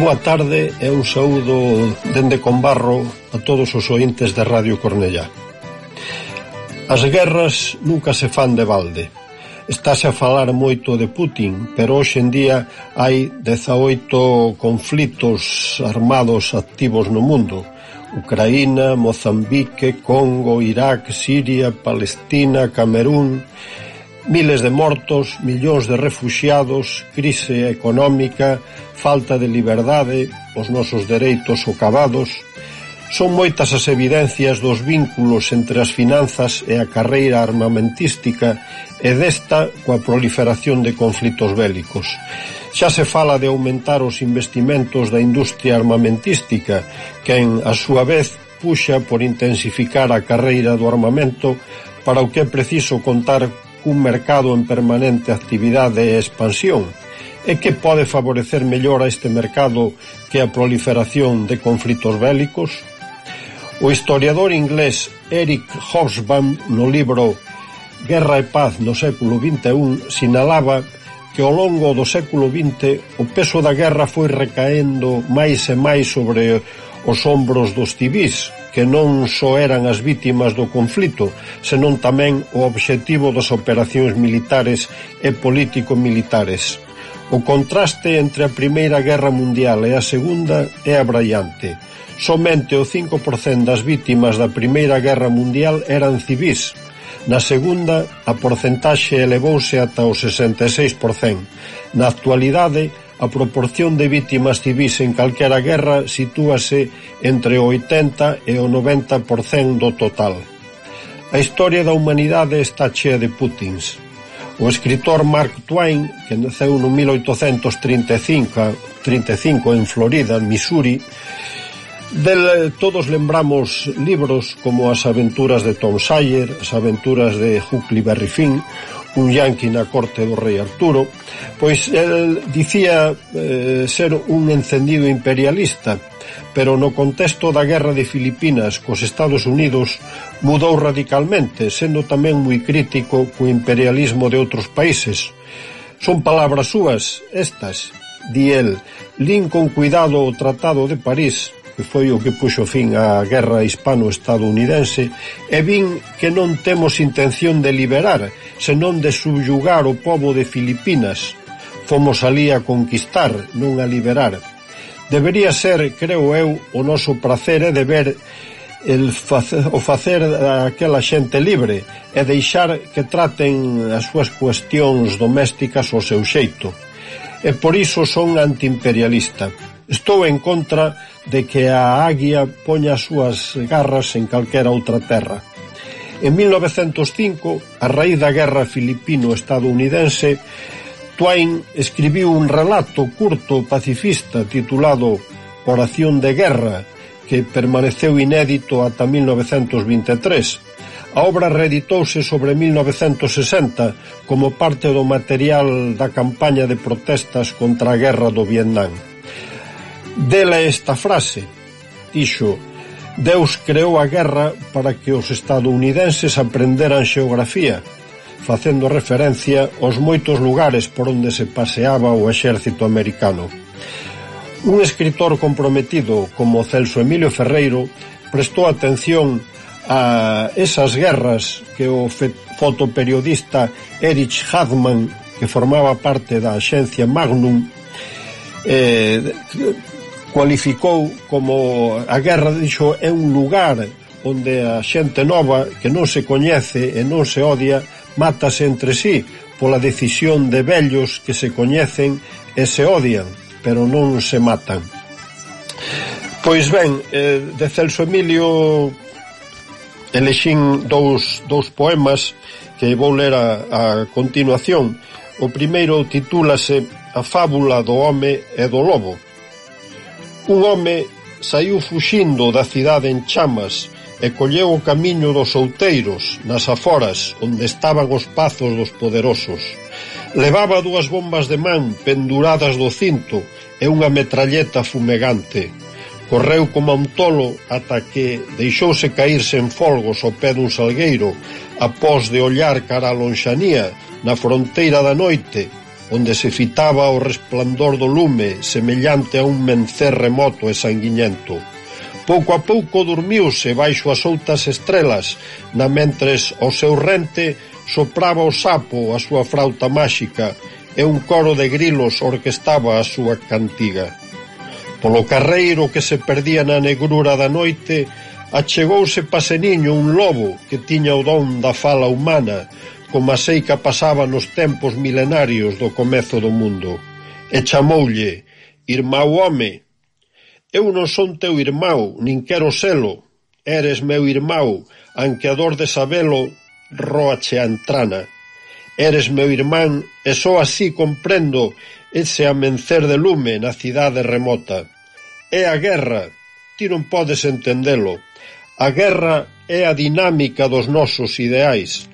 boa tarde e un saúdo dende Conbarro a todos os ointes de Radio Cornellá. As guerras nunca se fan de balde. Estáse a falar moito de Putin, pero hoxe en día hai 18 conflitos armados activos no mundo. Ucraína, Mozambique, Congo, Irak, Siria, Palestina, Camerún miles de mortos, millóns de refugiados, crise económica, falta de liberdade, os nosos dereitos socavados, son moitas as evidencias dos vínculos entre as finanzas e a carreira armamentística e desta coa proliferación de conflitos bélicos. Xa se fala de aumentar os investimentos da industria armamentística, que en a súa vez puxa por intensificar a carreira do armamento para o que é preciso contar cun mercado en permanente actividade e expansión, E que pode favorecer mellor a este mercado que a proliferación de conflitos bélicos? O historiador inglés Eric Hobsbawm no libro Guerra e Paz no século XXI sinalaba que ao longo do século XX o peso da guerra foi recaendo máis e máis sobre os ombros dos civís, que non só eran as vítimas do conflito, senón tamén o obxectivo das operacións militares e político-militares. O contraste entre a Primeira Guerra Mundial e a Segunda é abraiante. Somente o 5% das vítimas da Primeira Guerra Mundial eran civís. Na segunda, a porcentaxe elevouse ata o 66%. Na actualidade, a proporción de vítimas civis en calquera guerra sitúase entre o 80 e o 90% do total. A historia da humanidade está chea de Putins. O escritor Mark Twain, que naceu no 1835 35 en Florida, Missouri, Del, todos lembramos libros como As aventuras de Tom Sawyer, As aventuras de Huckleberry Finn, Un yanqui na corte do rei Arturo, pois el dicía eh, ser un encendido imperialista, pero no contexto da Guerra de Filipinas cos Estados Unidos mudou radicalmente, sendo tamén moi crítico co imperialismo de outros países. Son palabras súas, estas, di el, lin con cuidado o Tratado de París, que foi o que puxo fin á guerra hispano-estadounidense, e vin que non temos intención de liberar, senón de subyugar o povo de Filipinas. Fomos ali a conquistar, non a liberar Debería ser, creo eu, o noso prazer é de ver el face, o facer daquela xente libre e deixar que traten as súas cuestións domésticas ao seu xeito. E por iso son antiimperialista. Estou en contra de que a águia poña as súas garras en calquera outra terra. En 1905, a raíz da guerra filipino-estadounidense, Twain escribiu un relato curto pacifista titulado Oración de Guerra, que permaneceu inédito ata 1923. A obra reeditouse sobre 1960 como parte do material da campaña de protestas contra a guerra do Vietnam. Dela esta frase, dixo, Deus creou a guerra para que os estadounidenses aprenderan xeografía, facendo referencia aos moitos lugares por onde se paseaba o exército americano. Un escritor comprometido como Celso Emilio Ferreiro prestou atención a esas guerras que o fotoperiodista Erich Hadman, que formaba parte da axencia Magnum, eh, cualificou como a guerra, dixo, é un lugar onde a xente nova que non se coñece e non se odia mátase entre sí pola decisión de vellos que se coñecen e se odian, pero non se matan. Pois ben, eh, de Celso Emilio elexín dous, dous poemas que vou ler a, a continuación. O primeiro titúlase A fábula do home e do lobo. Un home saiu fuxindo da cidade en chamas e colleu o camiño dos outeiros, nas aforas, onde estaban os pazos dos poderosos. Levaba dúas bombas de man penduradas do cinto e unha metralleta fumegante. Correu como un tolo ata que deixouse caírse en folgos ao pé dun salgueiro, após de ollar cara a lonxanía, na fronteira da noite, onde se fitaba o resplandor do lume semellante a un mencer remoto e sanguiñento. Pouco a pouco dormiuse baixo as outras estrelas, na mentres o seu rente sopraba o sapo a súa frauta máxica e un coro de grilos orquestaba a súa cantiga. Polo carreiro que se perdía na negrura da noite, achegouse paseniño un lobo que tiña o don da fala humana, como a seica pasaba nos tempos milenarios do comezo do mundo, e chamoulle «Irmão home, Eu non son teu irmão, nin quero selo. Eres meu irmão, anque a dor de sabelo roache a entrana. Eres meu irmán, e só así comprendo ese amencer de lume na cidade remota. É a guerra, ti non podes entendelo. A guerra é a dinámica dos nosos ideais.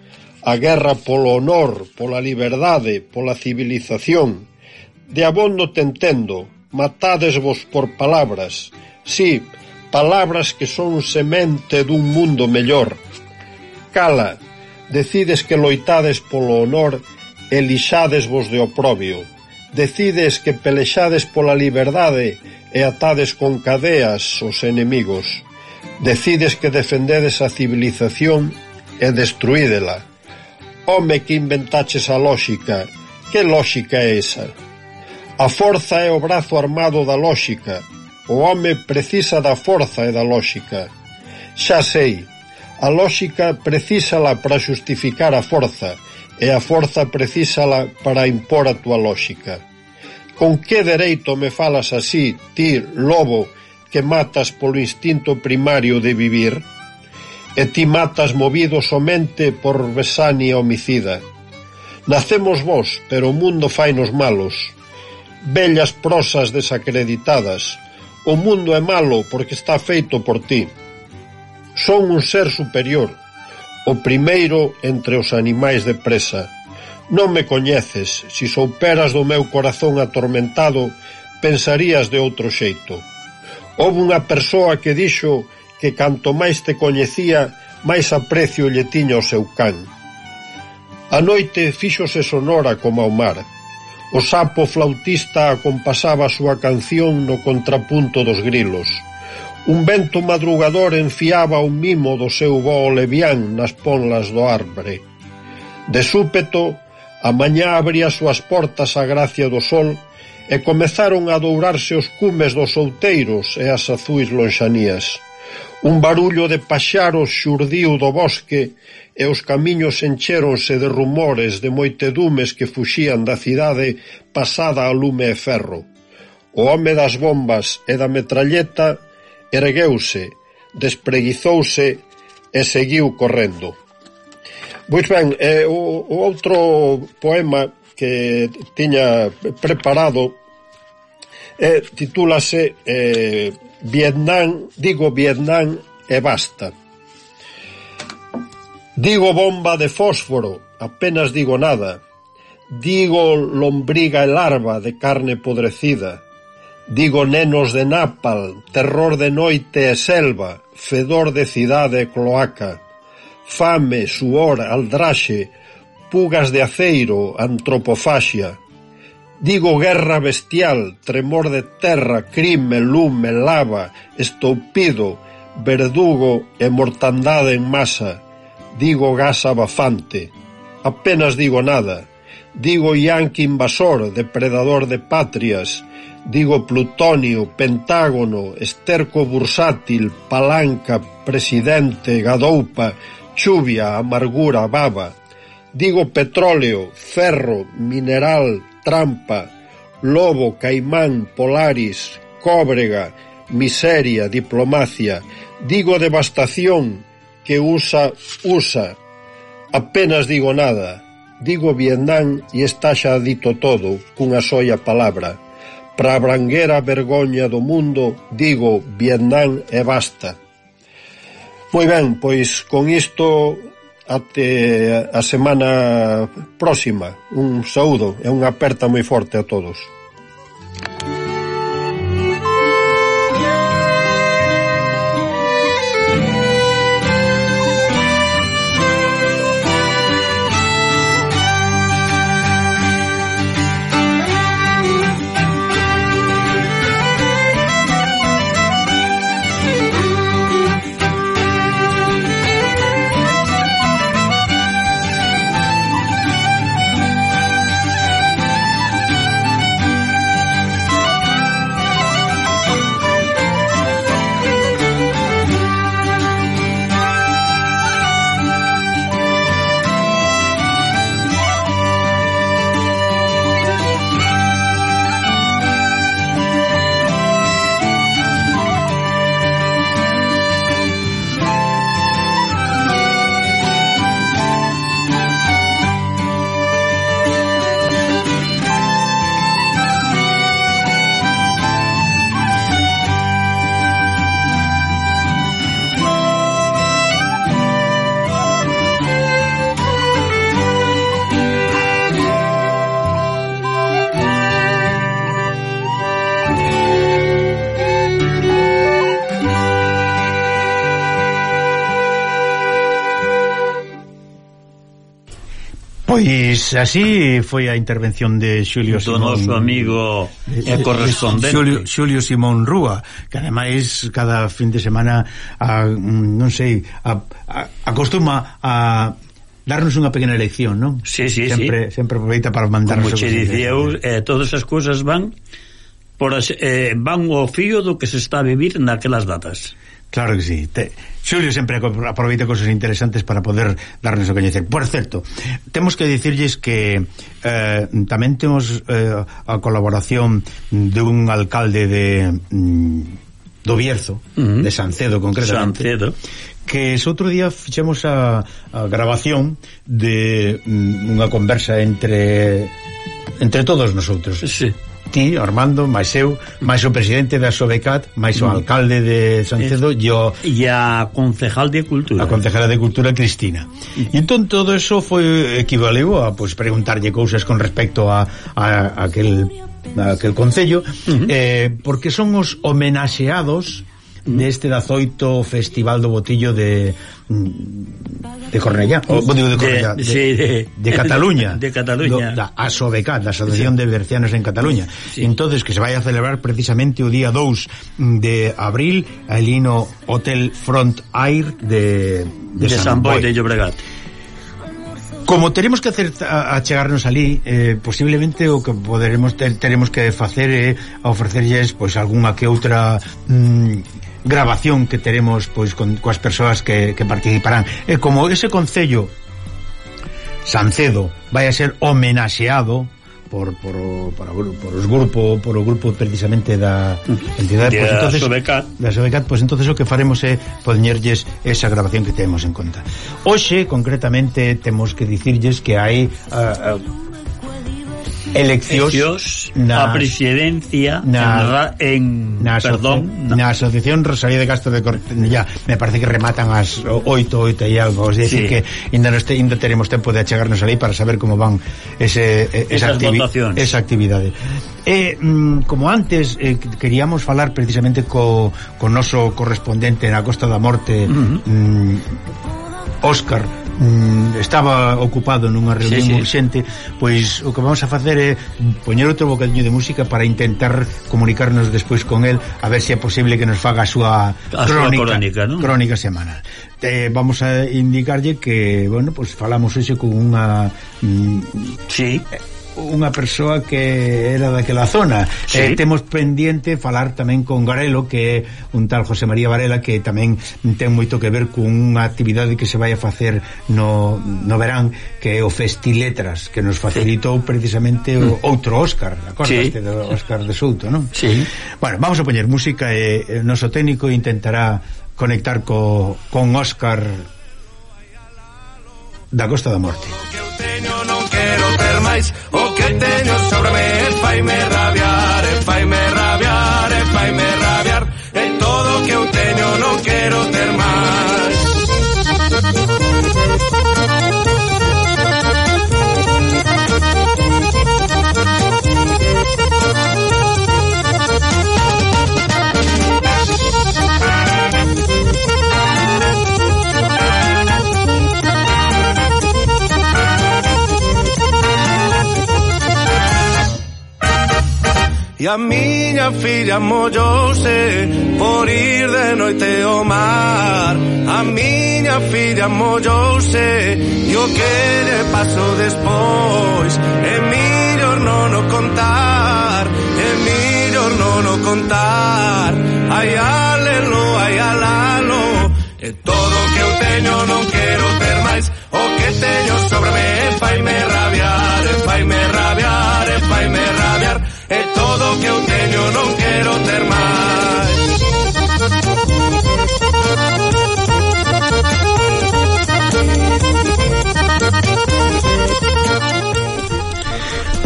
A guerra polo honor, pola liberdade, pola civilización. De abondo te entendo, matádesvos por palabras, Sí, palabras que son semente dun mundo mellor. Cala, decides que loitades polo honor e lixadesvos de oprobio. Decides que pelexades pola liberdade e atades con cadeas os enemigos. Decides que defendedes a civilización e destruídela. Home que inventaches a lóxica, que lóxica é esa? A forza é o brazo armado da lóxica. O home precisa da forza e da lóxica. Xa sei, a lóxica precísala para xustificar a forza e a forza precísala para impor a tua lóxica. Con que dereito me falas así, ti, lobo, que matas polo instinto primario de vivir? E ti matas movido somente por besania homicida. Nacemos vos, pero o mundo fai nos malos Bellas prosas desacreditadas. O mundo é malo porque está feito por ti. Son un ser superior, o primeiro entre os animais de presa. Non me coñeces, se souperas do meu corazón atormentado, pensarías de outro xeito. Houve unha persoa que dixo que canto máis te coñecía, máis aprecio lle tiña o seu can. A noite fíxose sonora como ao mar, O sapo flautista acompasaba a súa canción no contrapunto dos grilos. Un vento madrugador enfiaba un mimo do seu voo levián nas ponlas do arbre. De súpeto, a mañá abría as súas portas a gracia do sol e comezaron a dourarse os cumes dos outeiros e as azuis lonxanías. Un barullo de paxaros xurdiu do bosque e os camiños enchéronse de rumores de moitedumes que fuxían da cidade pasada a lume e ferro. O home das bombas e da metralleta ergueuse, despreguizouse e seguiu correndo. Pois ben, eh, o, o outro poema que tiña preparado eh, titúlase eh, Vietnam, digo Vietnam e basta. Digo bomba de fósforo, apenas digo nada. Digo lombriga e larva de carne podrecida. Digo nenos de nápal, terror de noite e selva, fedor de cidade e cloaca. Fame, suor, aldraxe, pugas de aceiro, antropofaxia. Digo guerra bestial, tremor de terra, crime, lume, lava, estoupido, verdugo e mortandade en masa Digo gas abafante. Apenas digo nada. Digo yanqui invasor, depredador de patrias. Digo plutonio, pentágono, esterco bursátil, palanca, presidente, gadoupa, chuvia, amargura, baba. Digo petróleo, ferro, mineral, trampa, lobo, caimán, polaris, cóbrega, miseria, diplomacia. Digo devastación, que usa, usa. Apenas digo nada. Digo Vietnam e está xa dito todo cunha soia palabra. Para a branguera vergoña do mundo, digo Vietnam e basta. Moi ben, pois con isto até a semana próxima. Un saúdo e unha aperta moi forte a todos. Pois así foi a intervención de Xulio Do Simón. Do noso amigo e correspondente. Xulio, Xulio Simón Rúa, que ademais cada fin de semana, a, mm, non sei, a, a, acostuma a darnos unha pequena lección, non? Sí, sí, sempre, sí. Sempre aproveita para mandarnos... Como che diceu, eh, todas as cousas van por as, eh, van o fío do que se está a vivir naquelas datas. Claro que sí. Te... Xulio sempre aproveita cosas interesantes para poder darnos a coñecer. Por certo, temos que dicirlles que eh, tamén temos eh, a colaboración dun alcalde de mm, do Bierzo, uh -huh. de Sancedo concretamente. Sancedo. Que outro día fixemos a, a grabación de mm, unha conversa entre entre todos nosotros. Sí ti, Armando, máis eu, máis o presidente da Sobecat, máis o mm. alcalde de Sancedo e o... E a concejal de Cultura. A concejala de Cultura, Cristina. Mm. E entón todo eso foi equivaleu a pues, preguntarlle cousas con respecto a, a, a aquel, a aquel concello, uh -huh. eh, porque son os homenaxeados mm-hmm. neste 18 Festival do Botillo de, Mm. de Cornellá, o, oh, digo de Cornellá, de, de, sí, de, de Cataluña, de, de Cataluña, do, da ASOBECAT, da Asociación sí. de Bercianos en Cataluña. Sí. Entonces que se vai a celebrar precisamente o día 2 de abril ali no Hotel Front Air de de, de San, San Boi de Llobregat. Como teremos que hacer a, a chegarnos ali, eh, posiblemente o que poderemos ter, teremos que facer é eh, ofrecerlles pois algunha que outra mm, grabación que teremos pois con coas persoas que, que participarán. E como ese concello Sancedo vai a ser homenaxeado por por, por, por os grupo, por o grupo precisamente da entidade, pois entonces Sobecat. da Sobecat, pois entonces o que faremos é poñerlles esa grabación que temos en conta. Hoxe concretamente temos que dicirlles que hai uh, uh, eleccións na presidencia na, en, na perdón, na, na Asociación Rosalía de Castro de Cortella, me parece que rematan as 8, 8 e algo, es decir sí. que ainda no este, ainda teremos tempo de achegarnos ali para saber como van ese esa, activi esa actividade. E, mm, como antes, eh, queríamos falar precisamente co, co noso correspondente na Costa da Morte, uh -huh. mm, Óscar mm, estaba ocupado nunha reunión sí, sí. urxente, pois o que vamos a facer é poñer outro bocadinho de música para intentar comunicarnos despois con el, a ver se é posible que nos faga a súa a crónica, súa crónica, ¿no? crónica semanal. Te vamos a indicarlle que, bueno, pois pues, falamos hoxe con unha mm, Sí eh, unha persoa que era daquela zona. Sí. Eh, temos pendiente falar tamén con Garelo, que é un tal José María Varela, que tamén ten moito que ver cunha actividade que se vai a facer no, no verán, que é o Festiletras, que nos facilitou sí. precisamente o mm. outro Óscar, acordaste sí. do Óscar de Souto, non? Sí. Bueno, vamos a poñer música e eh, noso técnico intentará conectar co, con Óscar da Costa da Morte. Que teño non quero máis O que teño sobre me faime rabiar e faime E a miña filla mollouse por ir de noite ao mar. A miña filla mollouse e o que lle pasou despois. É millor non o contar, é millor non o contar. Ai alelo, ai alalo. E todo o que eu teño non quero ter máis. O que teño sobre me fai me rabiar, fai me É todo que eu tenho, não quero ter mais.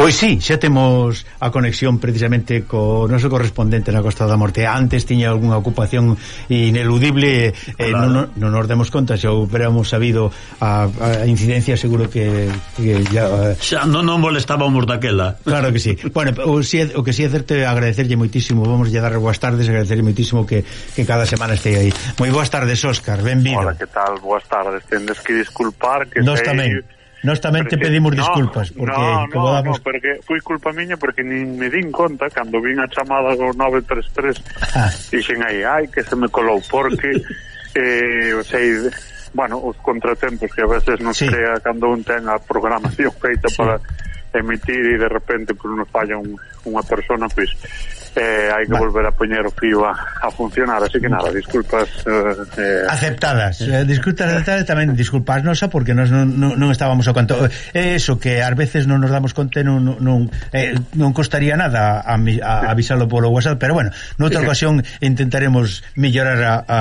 Pois sí, xa temos a conexión precisamente co noso correspondente na Costa da Morte. Antes tiña algunha ocupación ineludible, eh, claro. eh, non, non nos demos conta, xa hubiéramos sabido a, a incidencia, seguro que, que ya... Eh, xa non nos molestábamos daquela. Claro que sí. Bueno, o, si, o que si sí é certo é agradecerlle moitísimo, vamos a dar boas tardes, agradecerlle moitísimo que, que cada semana este aí. Moi boas tardes, Óscar, benvido. Hola, que tal? Boas tardes. Tendes que disculpar que... Nos sei... tamén Nós tamén te pedimos disculpas porque no, no, damos... no, porque foi culpa miña porque nin me din conta cando vin a chamada do 933 ah. dixen aí, ai que se me colou porque eh, o sei, bueno, os contratempos que a veces nos sí. crea cando un ten a programación feita sí. para emitir e de repente por nos falla un, unha persona pois pues, eh, hai que vale. volver a poñer o fío a, a funcionar, así que nada, disculpas eh, eh, aceptadas, eh, disculpas aceptadas tamén disculpas nosa porque nos, non, non, non estábamos ao canto eh, eso que ás veces non nos damos conta non, non, eh, non costaría nada a, a avisalo polo WhatsApp, pero bueno, noutra ocasión intentaremos mellorar a, a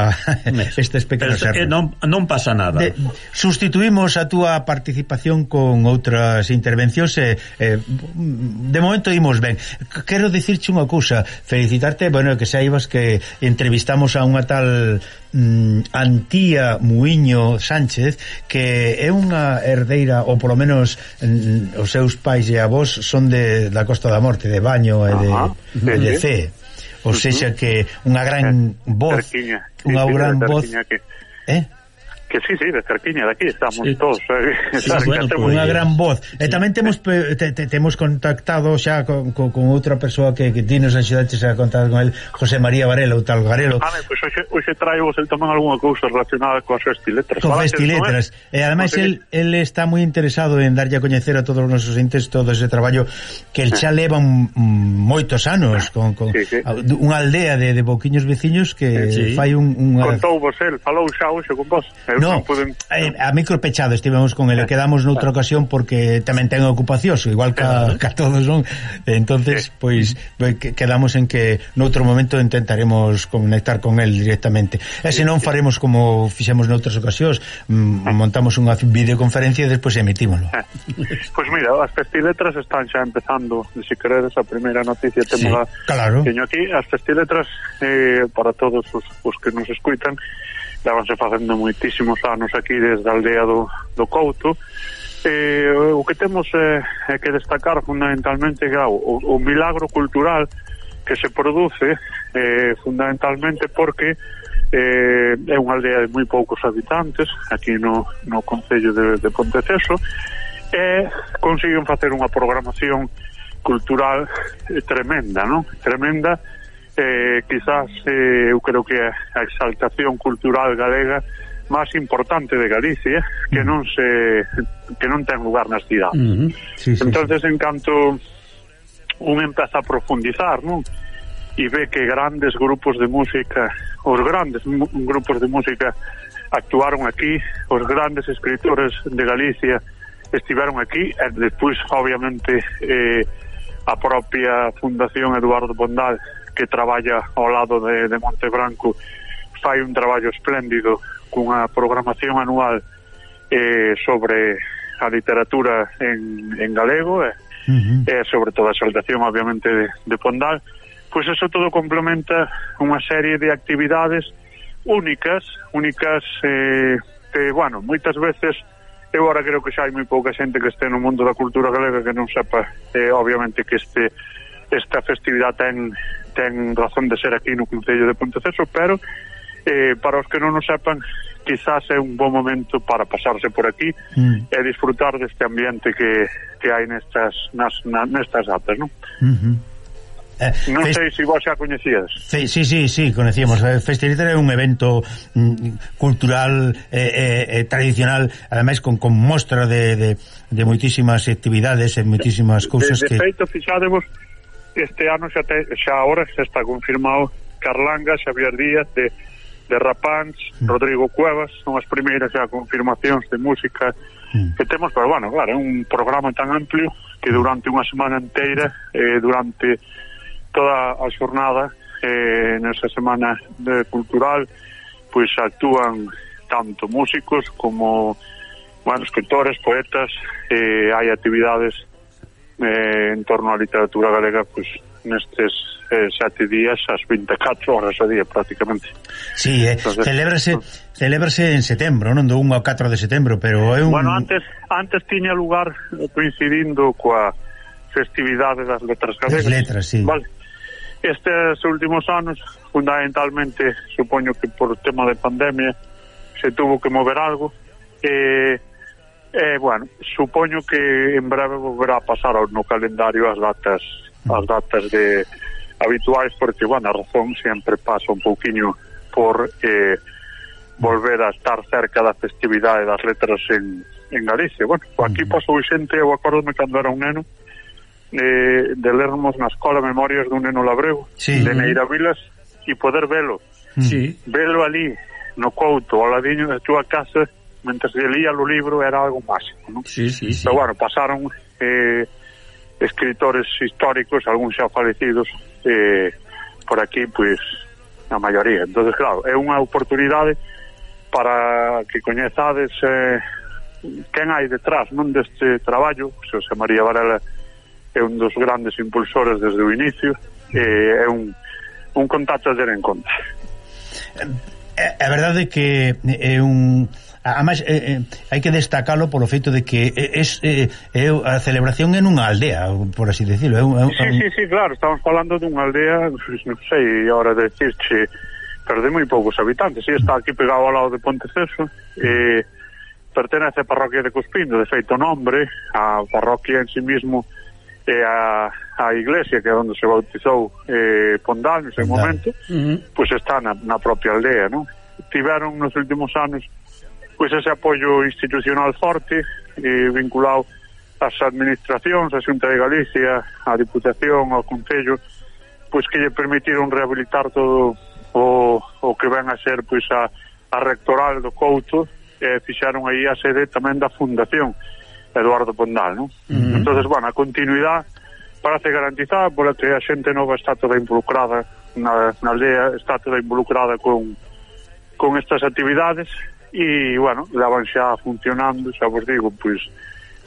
estes pequenos erros. Non, non pasa nada. De, sustituímos a túa participación con outras intervencións e eh, eh, de momento imos ben. Quero dicirche unha cousa felicitarte, bueno, que saibas que entrevistamos a unha tal mm, Antía Muiño Sánchez, que é unha herdeira, ou polo menos mm, os seus pais e avós son de da Costa da Morte, de Baño e de, Ajá, de, de C. O seja, que unha gran eh, voz, sí, unha gran voz... Que... Eh? Que sí, sí, de cerquiña de aquí estamos sí. todos. Eh, sí, bueno, con unha gran voz. Eh, sí. E tamén temos te, te, temos contactado xa con, con, con outra persoa que, que ti nos axudaches a contar con el, José María Varela, o tal Garelo. Ah, pois pues, hoxe, hoxe traio vos el tamén algunha cousa relacionada coas festiletras. Con festiletras. E ademais el, el está moi interesado en darlle a coñecer a todos os nosos entes todo ese traballo que el xa leva un, moitos anos con, con sí, sí. unha aldea de, de boquiños veciños que sí, fai un, un... Contou vos el, falou xa hoxe con vos. Eu no, non poden... Eh, a, a micro pechado estivemos con ele, quedamos noutra ocasión porque tamén ten ocupacións, igual que a todos son. Entonces, pois pues, quedamos en que noutro momento intentaremos conectar con el directamente. E se non faremos como fixemos noutras ocasións, mm, ah. montamos unha videoconferencia e despois emitímoslo. Ah. Pois pues mira, as festiletras están xa empezando, se queredes a primeira noticia temos sí, claro. teño aquí as festiletras eh, para todos os, os que nos escuitan levanse facendo moitísimos anos aquí desde a aldea do, do Couto eh, o que temos eh, que destacar fundamentalmente é o, o milagro cultural que se produce eh, fundamentalmente porque eh, é unha aldea de moi poucos habitantes aquí no, no Concello de, de Ponteceso e consiguen facer unha programación cultural eh, tremenda, non? Tremenda eh, quizás eh, eu creo que a exaltación cultural galega máis importante de Galicia eh, que non se que non ten lugar nas cidades. Uh -huh. sí, sí, Entonces sí. en canto un empeza a profundizar, non? e ve que grandes grupos de música, os grandes grupos de música actuaron aquí, os grandes escritores de Galicia estiveron aquí, e despois, obviamente, eh, a propia Fundación Eduardo Bondal que traballa ao lado de, de Monte Branco fai un traballo espléndido cunha programación anual eh, sobre a literatura en, en galego eh, e, eh, uh -huh. eh, sobre todo a exaltación obviamente de, de Pondal pois pues eso todo complementa unha serie de actividades únicas únicas eh, que, bueno, moitas veces eu agora creo que xa hai moi pouca xente que este no mundo da cultura galega que non sepa eh, obviamente que este esta festividade ten, ten razón de ser aquí no Concello de Ponteceso, pero eh, para os que non o sepan, quizás é un bom momento para pasarse por aquí mm. e disfrutar deste ambiente que, que hai nestas, nas, na, nestas datas, non? Mm -hmm. Eh, non sei se si vos xa coñecías. Sí, Sí, sí, sí, coñecíamos. Eh, Festivitar é un evento mm, cultural eh, eh, eh, tradicional, ademais con, con mostra de, de, de moitísimas actividades e moitísimas cousas de, de que... Feito, fixadevos, este ano xa, te, xa ahora xa está confirmado Carlanga, Xavier Díaz de, de Rapans, mm. Rodrigo Cuevas son as primeiras xa confirmacións de música mm. que temos, pero bueno, claro é un programa tan amplio que durante unha semana inteira eh, durante toda a xornada eh, nesa semana de cultural pois actúan tanto músicos como bueno, escritores, poetas, eh, hai actividades eh, en torno á literatura galega pois, nestes eh, sete días as 24 horas a día prácticamente sí, eh, Entonces, celébrase celébrase en setembro, non do 1 ao 4 de setembro pero é un... Bueno, antes, antes tiña lugar eh, coincidindo coa festividade das letras galegas das letras, sí. vale. Estes últimos anos fundamentalmente supoño que por tema de pandemia se tuvo que mover algo eh, Eh, bueno, supoño que en breve volverá a pasar ao no calendario as datas as datas de habituais porque, bueno, a razón sempre pasa un pouquiño por eh, volver a estar cerca da festividade das letras en, en Galicia. Bueno, aquí pasou xente, eu acordome cando era un neno, eh, de lermos na escola Memorias dun neno labrego, sí. de Neira Vilas, e poder velo. Sí. Velo ali, no couto, ao ladiño da túa casa, mentre lía o libro era algo máximo, non? Sí, sí, sí. Pero bueno, pasaron eh, escritores históricos, algúns xa falecidos, eh, por aquí, pois, pues, a maioría. entonces claro, é unha oportunidade para que coñezades eh, quen hai detrás non deste traballo, José María Varela é un dos grandes impulsores desde o inicio, eh, é un, un contacto a ter en conta. É, é verdade que é un Además, eh, eh, hai que destacalo polo feito de que es, eh, eh, a celebración en unha aldea, por así decirlo. É un, é un, sí, sí, sí, claro, estamos falando dunha aldea, non sei, ahora de decirche, pero de moi poucos habitantes. E está aquí pegado ao lado de Ponteceso, eh, pertenece á parroquia de Cuspindo, de feito nombre, a parroquia en sí mismo, e a, a iglesia que é onde se bautizou eh, Pondal nese momento, uh -huh. pois pues está na, na propia aldea, non? Tiveron nos últimos anos pois ese apoio institucional forte eh, vinculado ás administracións, a Xunta de Galicia, a Diputación, ao Concello, pois que lle permitiron rehabilitar todo o, o que ven a ser pois a, a rectoral do Couto e eh, fixaron aí a sede tamén da Fundación Eduardo Pondal, non? Uh -huh. Entonces, bueno, a continuidade parece garantizada pola que a xente nova está toda involucrada na, na aldea, está toda involucrada con con estas actividades e, bueno, daban xa funcionando, xa vos digo, pois,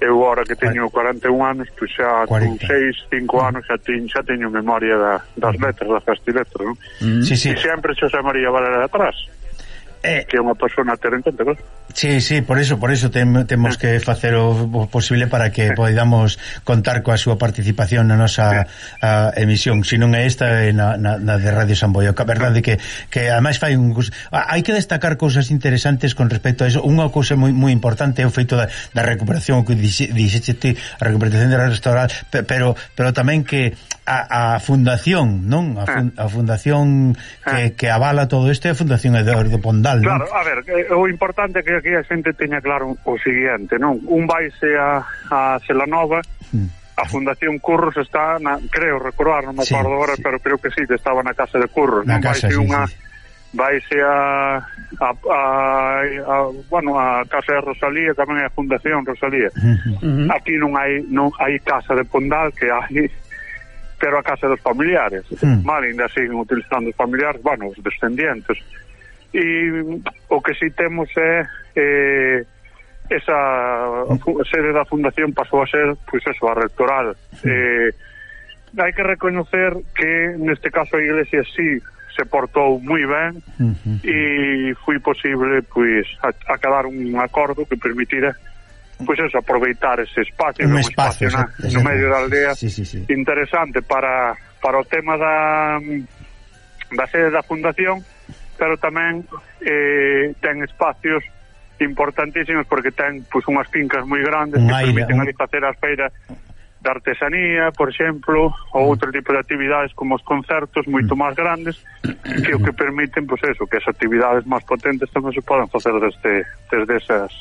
eu agora que teño 41 anos, pois xa 40. con 6, 5 anos xa teño, xa teño memoria da, das mm. letras, das castiletras, non? Mm. Sí, sí. E sempre Xosé María Valera de atrás eh, que unha persona ter en conta. Sí, sí, por eso, por eso tem, temos que facer o posible para que podamos contar coa súa participación na nosa a, emisión, se non é esta é na, na, na de Radio San Boi. a verdade que, que ademais fai un... hai que destacar cousas interesantes con respecto a eso. Unha cousa moi, moi importante é o feito da, da recuperación que dixete a recuperación da restaural pero, pero tamén que a, a fundación non? A, fun, a fundación que, que avala todo isto é a fundación Eduardo Pondal non? Claro, a ver, eh, o importante é que aquí a xente teña claro o seguinte, non? Un vaise a, a Celanova, mm. A Fundación Curros está, na, creo recordar, non me acordo sí, agora, sí. pero creo que sí, que estaba na casa de Curros. Na non? casa, vaise sí, unha, sí. Vaise a, a, a, a, bueno, a Casa de Rosalía, tamén é a Fundación Rosalía. Aquí non hai non hai Casa de Pondal, que hai pero a Casa dos Familiares. Mm. Vale, ainda siguen utilizando os familiares, bueno, os descendientes e o que si temos é eh, esa sede da fundación pasou a ser pois eso, a rectoral. Eh, hai que reconocer que neste caso a iglesia sí se portou moi ben e foi posible pois acadar un acordo que permitira pois eso, aproveitar ese espacio un, un espacio, espacio na, no medio da aldea sí, sí, sí. interesante para, para o tema da da sede da fundación pero tamén eh, ten espacios importantísimos porque ten pois, unhas fincas moi grandes que permiten ali facer as feiras de artesanía, por exemplo, ou outro tipo de actividades como os concertos moito máis grandes, que o que permiten, pois eso, que as actividades máis potentes tamén se poden facer desde, desde esas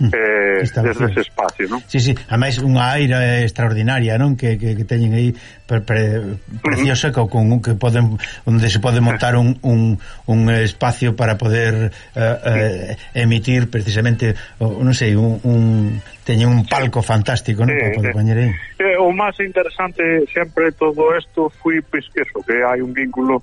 eh, desde ese espacio, non? Sí, sí, a máis unha aira extraordinaria, non? Que, que, que teñen aí pre, pre, preciosa uh -huh. con un que poden onde se pode montar un, un, un espacio para poder eh, eh, emitir precisamente, non sei, un, un teñen un palco fantástico, non? Eh, para poder poñer aí. Eh, o máis interesante sempre todo isto foi pois que eso, que hai un vínculo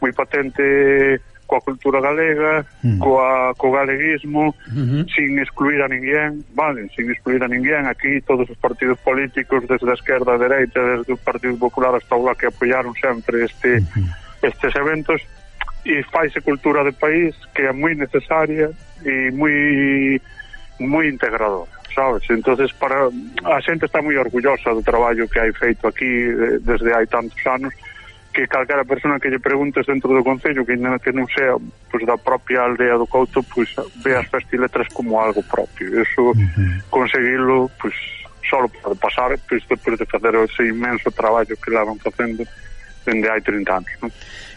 moi patente coa cultura galega, mm. coa, co galeguismo, mm -hmm. sin excluir a ninguén, vale, sin excluir a ninguén, aquí todos os partidos políticos, desde a esquerda a dereita, desde o Partido Popular hasta o que apoiaron sempre este, mm -hmm. estes eventos, e faise cultura de país que é moi necesaria e moi moi integradora, sabes? Entonces para a xente está moi orgullosa do traballo que hai feito aquí eh, desde hai tantos anos, que calquera persona que lle preguntes dentro do Concello, que ainda que non sea pues, da propia aldea do Couto, pues, ve as festiletras como algo propio. Eso, uh -huh. conseguirlo, pues, só pode pasar, pues, depois de facer ese inmenso traballo que lá van facendo dende hai 30 anos. Non?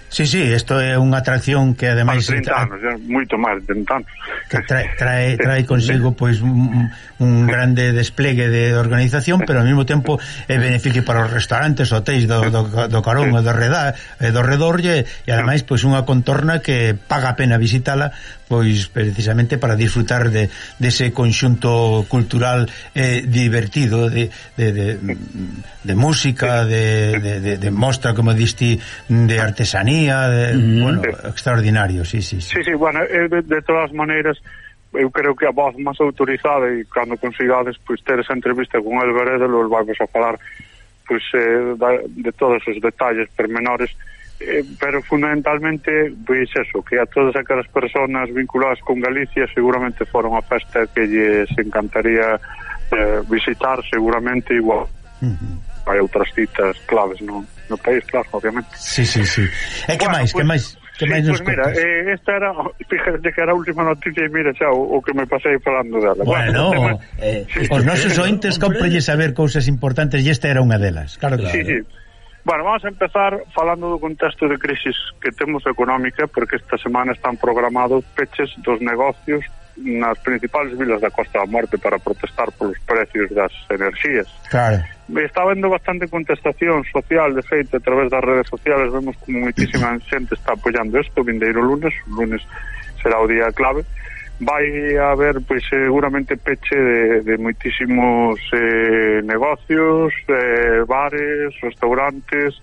Sí, sí, isto é unha atracción que ademais... Para 30 anos, moito máis de anos. Que trae, trae, trae consigo pois un, un grande desplegue de organización, pero ao mesmo tempo é beneficio para os restaurantes, hotéis do, do, do Carón, do Redá, eh, do Redorlle, e ademais pois unha contorna que paga a pena visitala pois precisamente para disfrutar de dese de conxunto cultural eh, divertido de, de, de, de música de, de, de, de mostra como diste de artesanía de, mm. bueno, extraordinario sí, sí, sí. sí, sí bueno, eh, de, de todas maneiras eu creo que a voz máis autorizada e cando consigades pois, ter esa entrevista con el Veredelo el vamos a falar pois, eh, de todos os detalles permenores eh, pero fundamentalmente pois eso, que a todas aquelas personas vinculadas con Galicia seguramente foron a festa que lles encantaría eh, visitar seguramente igual uh -huh. hai outras citas claves no, no país, claro, obviamente Sí, sí, sí. E que bueno, máis, pues, que máis? Que sí, nos pues mira, contas? eh, esta era fíjate que era a última noticia e mira xa o, o que me pasei falando dela Bueno, bueno tema, eh, sí, os nosos ointes comprelle saber cousas importantes e esta era unha delas Claro, claro. Sí, sí. Bueno, vamos a empezar falando do contexto de crisis que temos económica, porque esta semana están programados peches dos negocios nas principais vilas da Costa da Morte para protestar polos precios das enerxías. Claro. Está vendo bastante contestación social, de feito, a través das redes sociales vemos como moitísima xente está apoiando isto, vindeiro lunes, o lunes será o día clave, vai a haber pois seguramente peche de, de moitísimos eh, negocios, eh, bares, restaurantes.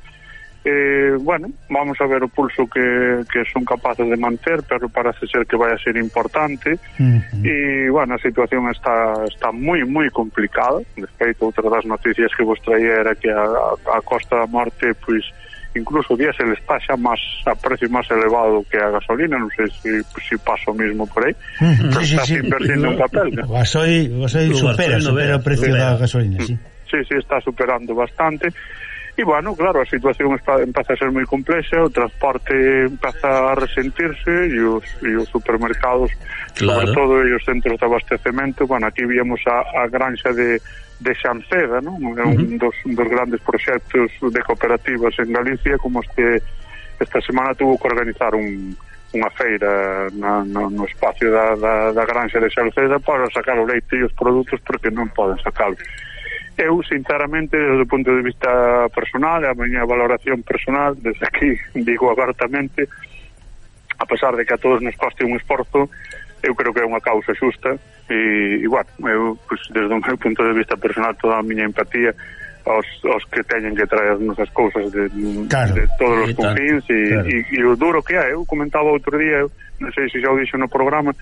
Eh, bueno, vamos a ver o pulso que, que son capaces de manter, pero parece ser que vai a ser importante. Uh -huh. E, bueno, a situación está está moi, moi complicada. De feito, outra das noticias que vos traía era que a, a Costa da Morte, pois, pues, incluso diésel está xa máis a precio máis elevado que a gasolina, non sei se si, si paso mismo por aí, mm. pero sí, está sí, invertindo sí. un papel. ¿no? Vasoi, Vasoi supera, supera o precio da gasolina, sí. Mm. Sí, sí, está superando bastante. E, bueno, claro, a situación está, empeza a ser moi complexa, o transporte empeza a resentirse e os, e os supermercados, claro. sobre todo, e os centros de abastecemento. Bueno, aquí víamos a, a granxa de de Xanceda, non? É un dos, un dos grandes proxectos de cooperativas en Galicia como os que esta semana tuvo que organizar un, unha feira na, no, no espacio da, da, da granxa de Xalceda para sacar o leite e os produtos porque non poden sacalo. Eu, sinceramente, desde o punto de vista personal, a miña valoración personal, desde aquí, digo abertamente, a pesar de que a todos nos coste un esforzo, eu creo que é unha causa xusta, e igual, eu, pues, desde o meu punto de vista personal toda a miña empatía aos, aos que teñen que traernos as cousas de, claro, de todos os confins e, claro. e, e o duro que é, eu comentaba outro día, eu non sei se xa o dixo no programa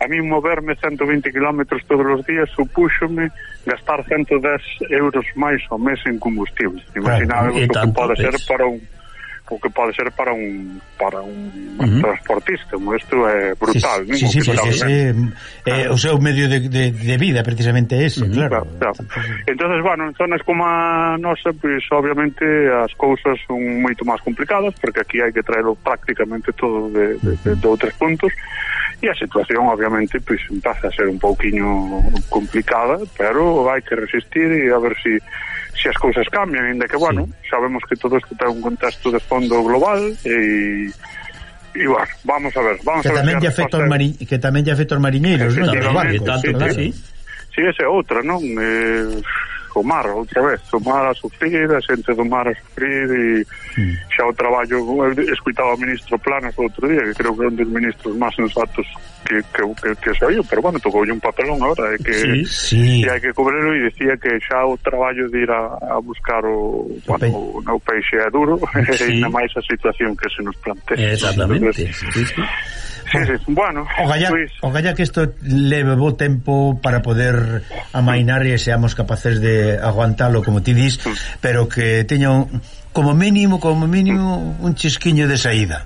a mí moverme 120 km todos os días supúxome gastar 110 euros máis ao mes en combustible. Imaginaba claro, o que pode ser para un o que pode ser para un para un uh -huh. transportista, isto é brutal, sí, sí, sí, sí, eh. sí, é, Eh, o seu medio de, de, de vida precisamente ese, uh -huh, claro. claro, claro. Entonces, bueno, en zonas como a nosa, pois obviamente as cousas son moito máis complicadas porque aquí hai que traelo prácticamente todo de, de, de, de outros puntos e a situación obviamente pois pues, empeza a ser un pouquiño complicada, pero hai que resistir e a ver se si se as cousas cambian, ainda que, bueno, sí. sabemos que todo isto ten un contexto de fondo global e e bueno, vamos a ver, vamos que a ver tamén que afecta os mari que tamén lle afecta os mariñeiros, non? Os barcos, sí, sí, sí, sí, esa é outra, non? Eh o mar outra vez, o mar a sufrir, a xente do mar a sufrir e mm. xa o traballo, escuitaba o ministro Planas outro día, que creo que é un dos ministros máis sensatos que, que, que, que saiu, pero bueno, tocou un papelón agora, e que sí, sí. E hai que cobrelo e decía que xa o traballo de ir a, a buscar o, o bueno, pe... o, peixe é duro, sí. e na máis a situación que se nos plantea. Exactamente. Entonces, sí, sí. Sí, sí. Bueno, o galla, Luis. o galla que isto leve bo tempo para poder amainar e seamos capaces de aguantalo como ti dis, pero que teña como mínimo, como mínimo un chisquiño de saída.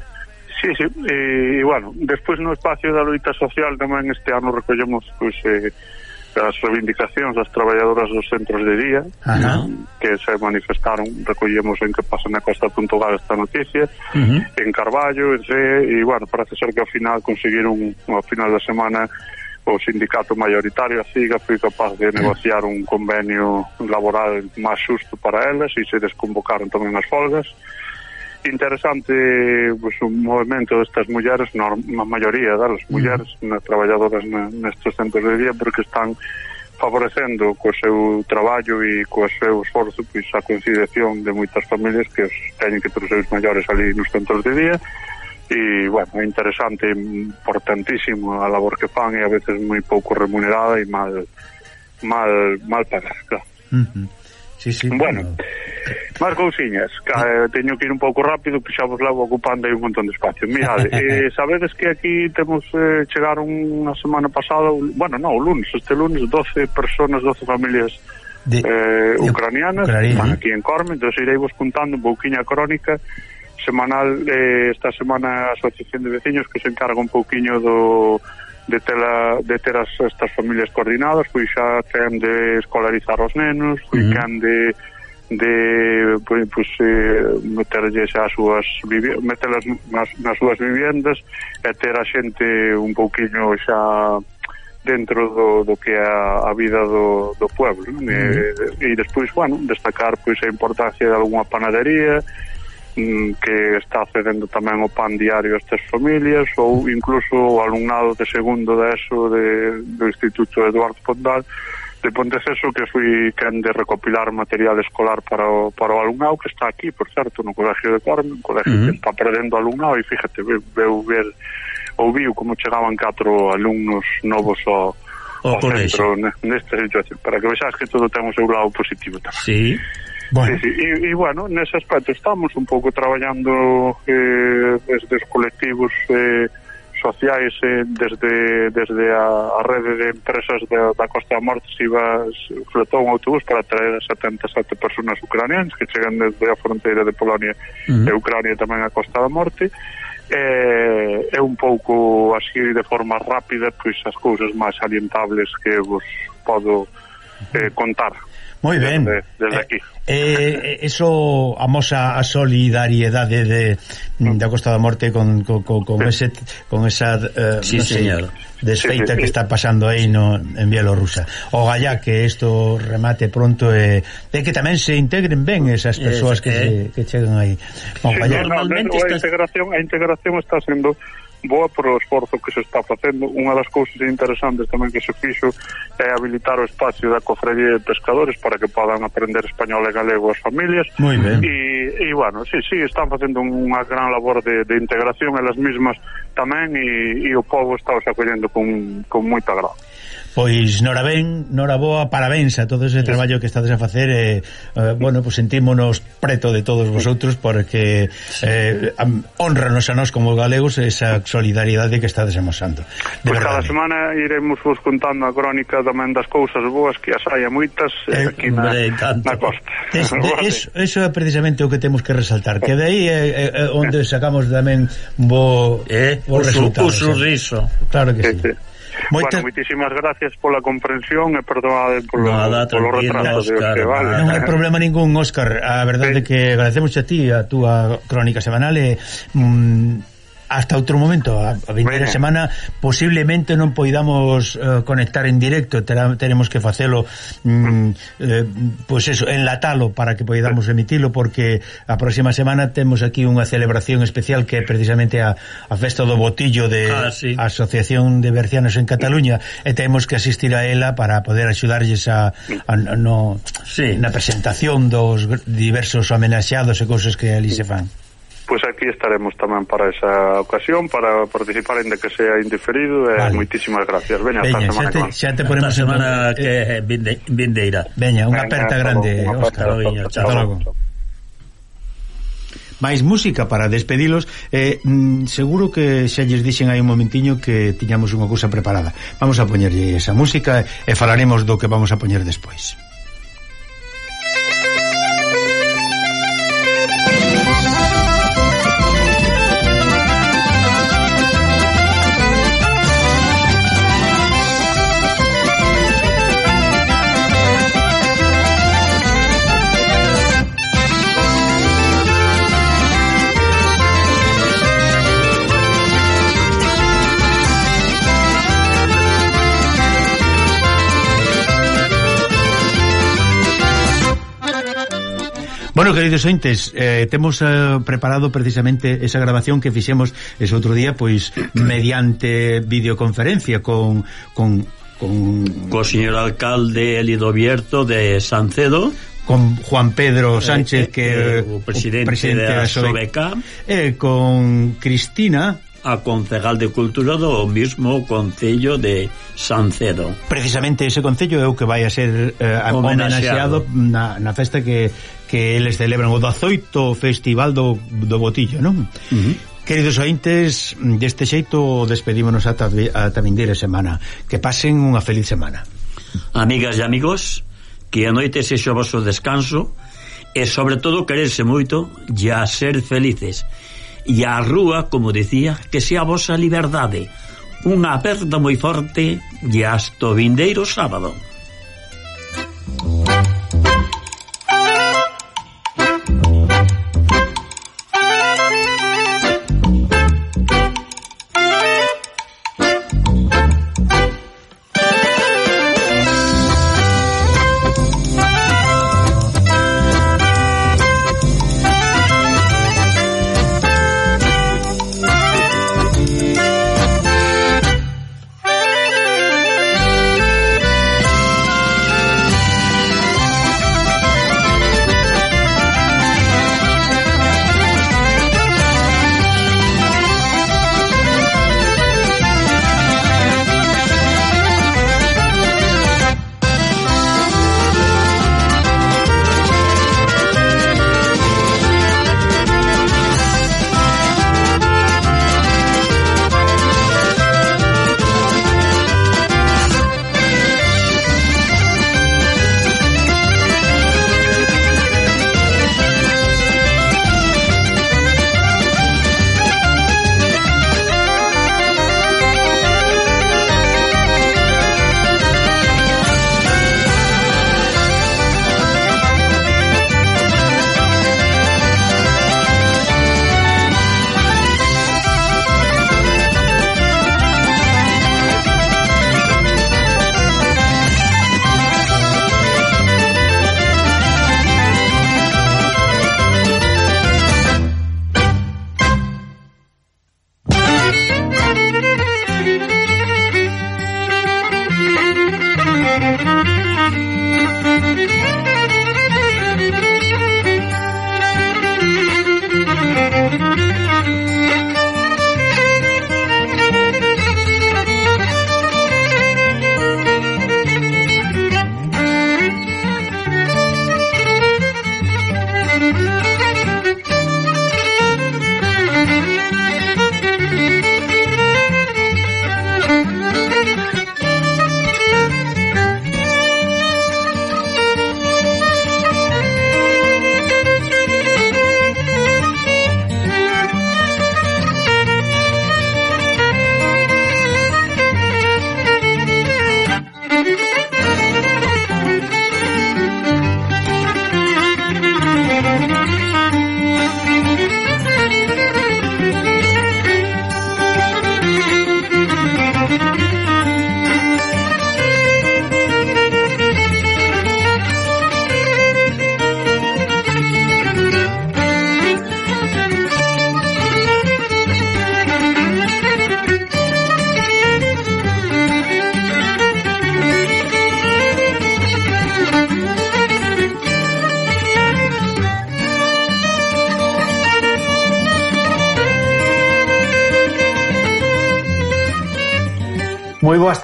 Sí, sí, e, e bueno, despois no espacio da loita social tamén este ano recollemos pois, eh, as reivindicacións das traballadoras dos centros de día Ajá. que se manifestaron recollemos en que pasa na costa esta noticia uh -huh. en Carballo, en C e bueno, parece ser que ao final conseguiron ao final da semana o sindicato maioritario a CIGA foi capaz de negociar un convenio laboral máis xusto para elas e se desconvocaron tamén as folgas. Interesante pues, un movimento destas mulleres na maioría das mm. mulleres nas traballadoras na, nestes centros de día porque están favorecendo co seu traballo e co seu esforzo pois, a conciliación de moitas familias que teñen que ter os seus maiores ali nos centros de día e, bueno, é interesante, importantísimo a labor que fan e a veces moi pouco remunerada e mal mal mal pagada, claro. Uh -huh. Sí, sí, bueno, bueno. máis cousiñas, que, ah. eh, teño que ir un pouco rápido, que xa vos levo ocupando aí un montón de espacio. Mirade, eh, sabedes que aquí temos eh, chegaron unha semana pasada, un, bueno, non, o lunes, este lunes, 12 personas, 12 familias de, eh, ucranianas, de Ucrania. van ¿eh? aquí en Corme, entón irei vos contando un pouquinho a crónica semanal eh, esta semana a Asociación de Veciños que se encarga un pouquiño do de, tela, de ter as, estas familias coordinadas, pois xa ten de escolarizar os nenos, pois uh -huh. can de de pois, pois eh, meterlles as súas meterlas nas, nas súas viviendas e ter a xente un pouquiño xa dentro do, do que é a, a vida do, do pueblo mm. e, e despois, bueno, destacar pois a importancia de alguna panadería que está cedendo tamén o pan diario a estas familias ou incluso o alumnado de segundo de ESO de, do Instituto Eduardo Pondal de Ponteceso que fui quen de recopilar material escolar para o, para o alumnado que está aquí, por certo, no Colegio de Carmen, un colegio uh -huh. que está perdendo alumnado e fíjate, veu, veu ver ouviu como chegaban catro alumnos novos ao, ao, ao centro nesta situación, para que vexas que todo ten o seu lado positivo tamén. Sí. Bueno. Sí, sí. E, e, bueno, nese aspecto estamos un pouco traballando eh, desde os colectivos eh, sociais eh, desde, desde a, a rede de empresas da, da Costa da Morte se iba, flotou un autobús para traer a 77 personas ucranianas que chegan desde a fronteira de Polonia uh -huh. e Ucrania tamén a Costa da Morte é, eh, é un pouco así de forma rápida pois as cousas máis salientables que vos podo eh, contar Moi ben. Desde, desde aquí. Eh, eh, eso amosa a solidariedade de, da Costa da Morte con, con, con, con, ese, con esa eh, sí, no señor, desfeita sí, sí, sí. que está pasando aí no, en Bielorrusia. O gallá que isto remate pronto e eh, eh, que tamén se integren ben esas persoas que, eh. que chegan aí. O sí, gallá, no, normalmente no, a, integración, a integración está sendo boa por o esforzo que se está facendo. Unha das cousas interesantes tamén que se fixo é habilitar o espacio da cofradía de pescadores para que podan aprender español e galego as familias. Moi ben. E, e bueno, sí, sí, están facendo unha gran labor de, de integración elas mesmas tamén e, e o povo está os acollendo con, con moita agrado. Pois nora ben, nora boa, parabéns a todo ese traballo que estades a facer eh, eh, bueno, pues sentímonos preto de todos vosotros porque eh, honranos a nós como galegos esa solidaridade que estades amosando. De Pois cada verdade. semana iremos vos contando a crónica tamén das cousas boas que as hai a moitas eh, eh aquí na, hombre, tanto. na costa. Es, de, eso, eso é precisamente o que temos que resaltar que de aí é, é, é onde sacamos tamén bo, eh, bo uso, resultado o sorriso claro que sí, sí. Moita... Bueno, moitísimas gracias pola comprensión e perdonade polo, Nada, polo retraso Oscar, que vale. Non hai problema ningún, Óscar. A verdade sí. que agradecemos a ti a túa crónica semanal e mm, hasta outro momento, a, a vindeira bueno. semana posiblemente non poidamos uh, conectar en directo, terá, teremos que facelo mm, eh, pois pues eso, enlatalo para que poidamos emitilo porque a próxima semana temos aquí unha celebración especial que é precisamente a, a festa do botillo de ah, sí. Asociación de Bercianos en Cataluña e temos que asistir a ela para poder axudarlles a, a, a no, sí. na presentación dos diversos homenaxeados e cousas que ali se fan pois aquí estaremos tamén para esa ocasión, para participar, ainda que sea indiferido, e vale. moitísimas gracias. Veña, Veña semana. Xa te, xa te ponemos esta semana que eh, vinde, vindeira. Veña, unha aperta grande, unha Óscar, Viño. Chao. logo. máis música para despedilos eh, mm, seguro que xa lles dixen hai un momentiño que tiñamos unha cousa preparada vamos a poñerlle esa música e falaremos do que vamos a poñer despois Bueno, queridos ointes, eh, temos eh, preparado precisamente esa grabación que fixemos ese outro día, pois, mediante videoconferencia con, con con... Co señor alcalde Elido Bierto de Sancedo con Juan Pedro eh, Sánchez eh, eh, que é eh, o presidente, o presidente da Sobeca. Eh, con Cristina. A concegal de cultura do mismo Concello de Sancedo. Precisamente ese Concello é o que vai a ser eh, homenaxeado na, na festa que, que eles celebran o 18 Festival do, do Botillo, non? Uh -huh. Queridos ointes, deste xeito despedímonos ata, ata vindeira semana. Que pasen unha feliz semana. Amigas e amigos, que a noite sexa o vosso descanso e, sobre todo, quererse moito e a ser felices. E a rúa, como decía, que sea a vosa liberdade. Unha aperta moi forte e hasta o vindeiro sábado.